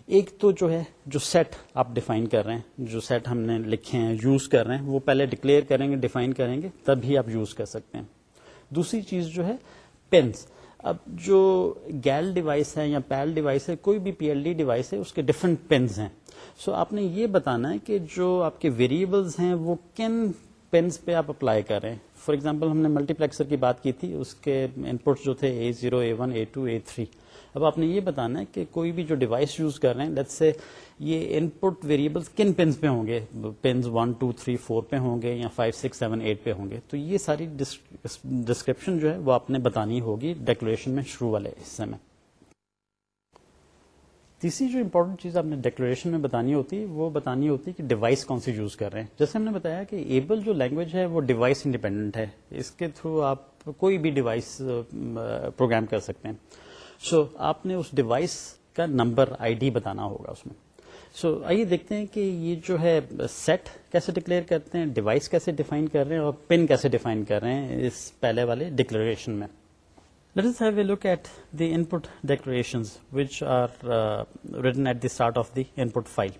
ایک تو جو ہے، جو سیٹ آپ ڈیفائن کر رہے ہیں، جو سیٹ ہم نے لکھے ہیں یوز کر رہے ہیں، وہ پہلے ڈکلیئر کریں گے ڈیفائن کریں گے تب ہی آپ یوز کر سکتے ہیں۔ دوسری چیز جو ہے پینس اب جو گیل ڈیوائس ہے یا پیل ڈیوائس ہے، کوئی بھی پی ایل ڈی ڈیوائس ہے، اس کے ڈفرنٹ پینس ہیں۔ سو so آپ نے یہ بتانا ہے کہ جو آپ کے ویریبلس ہیں، وہ کن پینس پہ آپ اپلائی کر رہے ہیں۔ فار ایگزامپل ہم نے ملٹی پلیکسر کی بات کی تھی، اس کے ان پٹ جو تھے A zero A one A two A three اب آپ نے یہ بتانا ہے کہ کوئی بھی جو ڈیوائس یوز کر رہے ہیں لیٹ سے یہ ان پٹ ویریبل کن پینس پہ ہوں گے؟ Pins one two three four پہ ہوں گے یا فائیو سکس سیون ایٹ پہ ہوں گے؟ تو یہ ساری ڈسکرپشن جو ہے وہ آپ نے بتانی ہوگی ڈیکوریشن میں شروع والے حصے میں۔ تیسری جو امپورٹنٹ چیز آپ نے ڈیکلریشن میں بتانی ہوتی ہے وہ بتانی ہوتی ہے کہ ڈیوائس کون سی یوز کر رہے ہیں۔ جیسے ہم نے بتایا کہ ایبل جو لینگویج ہے وہ ڈیوائس انڈیپینڈنٹ ہے۔ اس کے تھرو آپ کوئی بھی ڈیوائس پروگرام کر سکتے ہیں۔ سو آپ نے اس ڈیوائس کا نمبر آئی ڈی بتانا ہوگا اس میں. سو آئیے دیکھتے ہیں کہ یہ جو ہے سیٹ کیسے ڈکلیئر کرتے ہیں ڈیوائس کیسے ڈیفائن کر رہے ہیں اور پن کیسے ڈیفائن کر رہے ہیں اس پہلے والے ڈکلریشن میں. Let have a look at the input declaration which are written at the start of the input file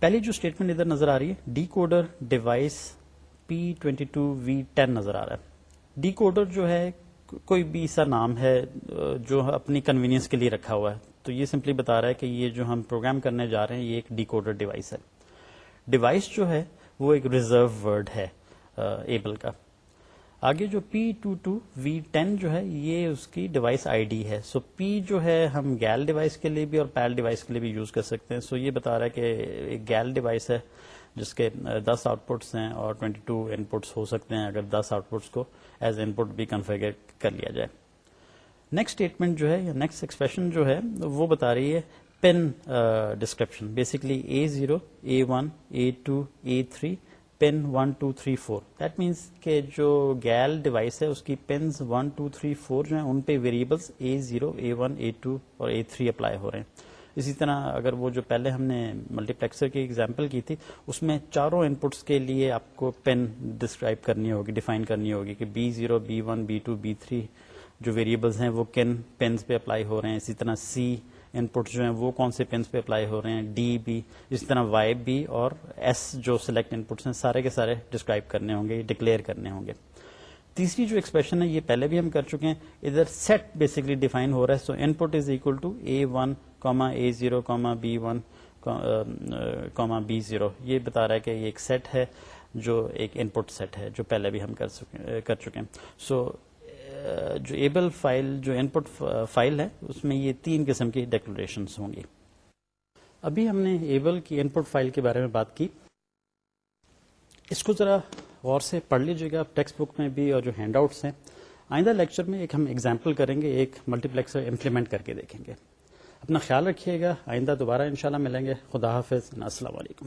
پہلی جو اسٹیٹمنٹ ادھر نظر آ رہی ہے decoder device P twenty two V ten نظر آ رہا ہے. ڈی کوڈر جو ہے کوئی بھی ایسا نام ہے جو اپنی کنوینئنس کے لیے رکھا ہوا ہے۔ تو یہ سمپلی بتا رہا ہے کہ یہ جو ہم پروگرام کرنے جا رہے ہیں، یہ ایک ڈیکوڈر ڈیوائس ہے۔ ڈیوائس جو ہے، وہ ایک ریزرو ورڈ ہے ایبل کا۔ آگے جو P two two V ten جو ہے، یہ اس کی ڈیوائس آئی ڈی ہے۔ سو پی جو ہے، ہم گیل ڈیوائس کے لیے بھی اور پیل ڈیوائس کے لیے بھی یوز کر سکتے ہیں۔ سو یہ بتا رہا ہے کہ ایک گیل ڈیوائس ہے، جس کے دس آؤٹ پٹس ہیں اور ٹوینٹی ٹو ان پٹس ہو سکتے ہیں اگر دس آؤٹ پٹس کو۔ ایز ان پٹ بھی کنفیگر کر لیا جائے۔ نیکسٹ اسٹیٹمنٹ جو ہے یا نیکسٹ ایکسپریشن جو ہے وہ بتا رہی ہے pin description basically A zero A one A two A three pin one two three four that means کہ جو گیل ڈیوائس ہے اس کی pins one two three four جو ہیں، ان پہ variables A zero A one A two اور اے تھری اپلائی ہو رہے ہیں۔ اسی طرح اگر وہ جو پہلے ہم نے ملٹی پلیکسر کی ایگزامپل کی تھی، اس میں چاروں ان پٹس کے لیے آپ کو پین ڈسکرائب کرنی ہوگی ڈیفائن کرنی ہوگی کہ B zero B one B two B three جو ویریبلس ہیں، وہ کن پینس پہ اپلائی ہو رہے ہیں۔ اسی طرح سی ان پٹس جو ہیں، وہ کون سے پینس پہ اپلائی ہو رہے ہیں؟ ڈی بی اسی طرح وائی بی اور ایس جو سلیکٹ ان پٹس ہیں، سارے کے سارے ڈسکرائب کرنے ہوں گے ڈکلیئر کرنے ہوں گے۔ تیسری جو ایکسپریشن ہے، یہ پہلے بھی ہم کر چکے ہیں، ادھر سیٹ بیسکلی ڈیفائن ہو رہا ہے so input is equal to A one comma A zero comma B one comma B zero یہ بتا رہا ہے کہ یہ ایک سیٹ ہے جو ایک ان پٹ سیٹ ہے جو پہلے بھی ہم کر کر چکے ہیں. سو جو ایبل فائل جو ان پٹ فائل ہے، اس میں یہ تین قسم کی ڈیکلریشن ہوں گی. ابھی ہم نے ایبل کی ان پٹ فائل کے بارے میں بات کی. اس کو ذرا غور سے پڑھ لیجیے گا. ٹیکسٹ بک میں بھی اور جو ہینڈ آؤٹس ہیں. آئندہ لیکچر میں ایک ہم ایگزامپل کریں گے، ایک ملٹی پلیکسر امپلیمنٹ کر کے دیکھیں گے. اپنا خیال رکھیے گا۔ آئندہ دوبارہ انشاءاللہ ملیں گے۔ خدا حافظ۔ السلام علیکم۔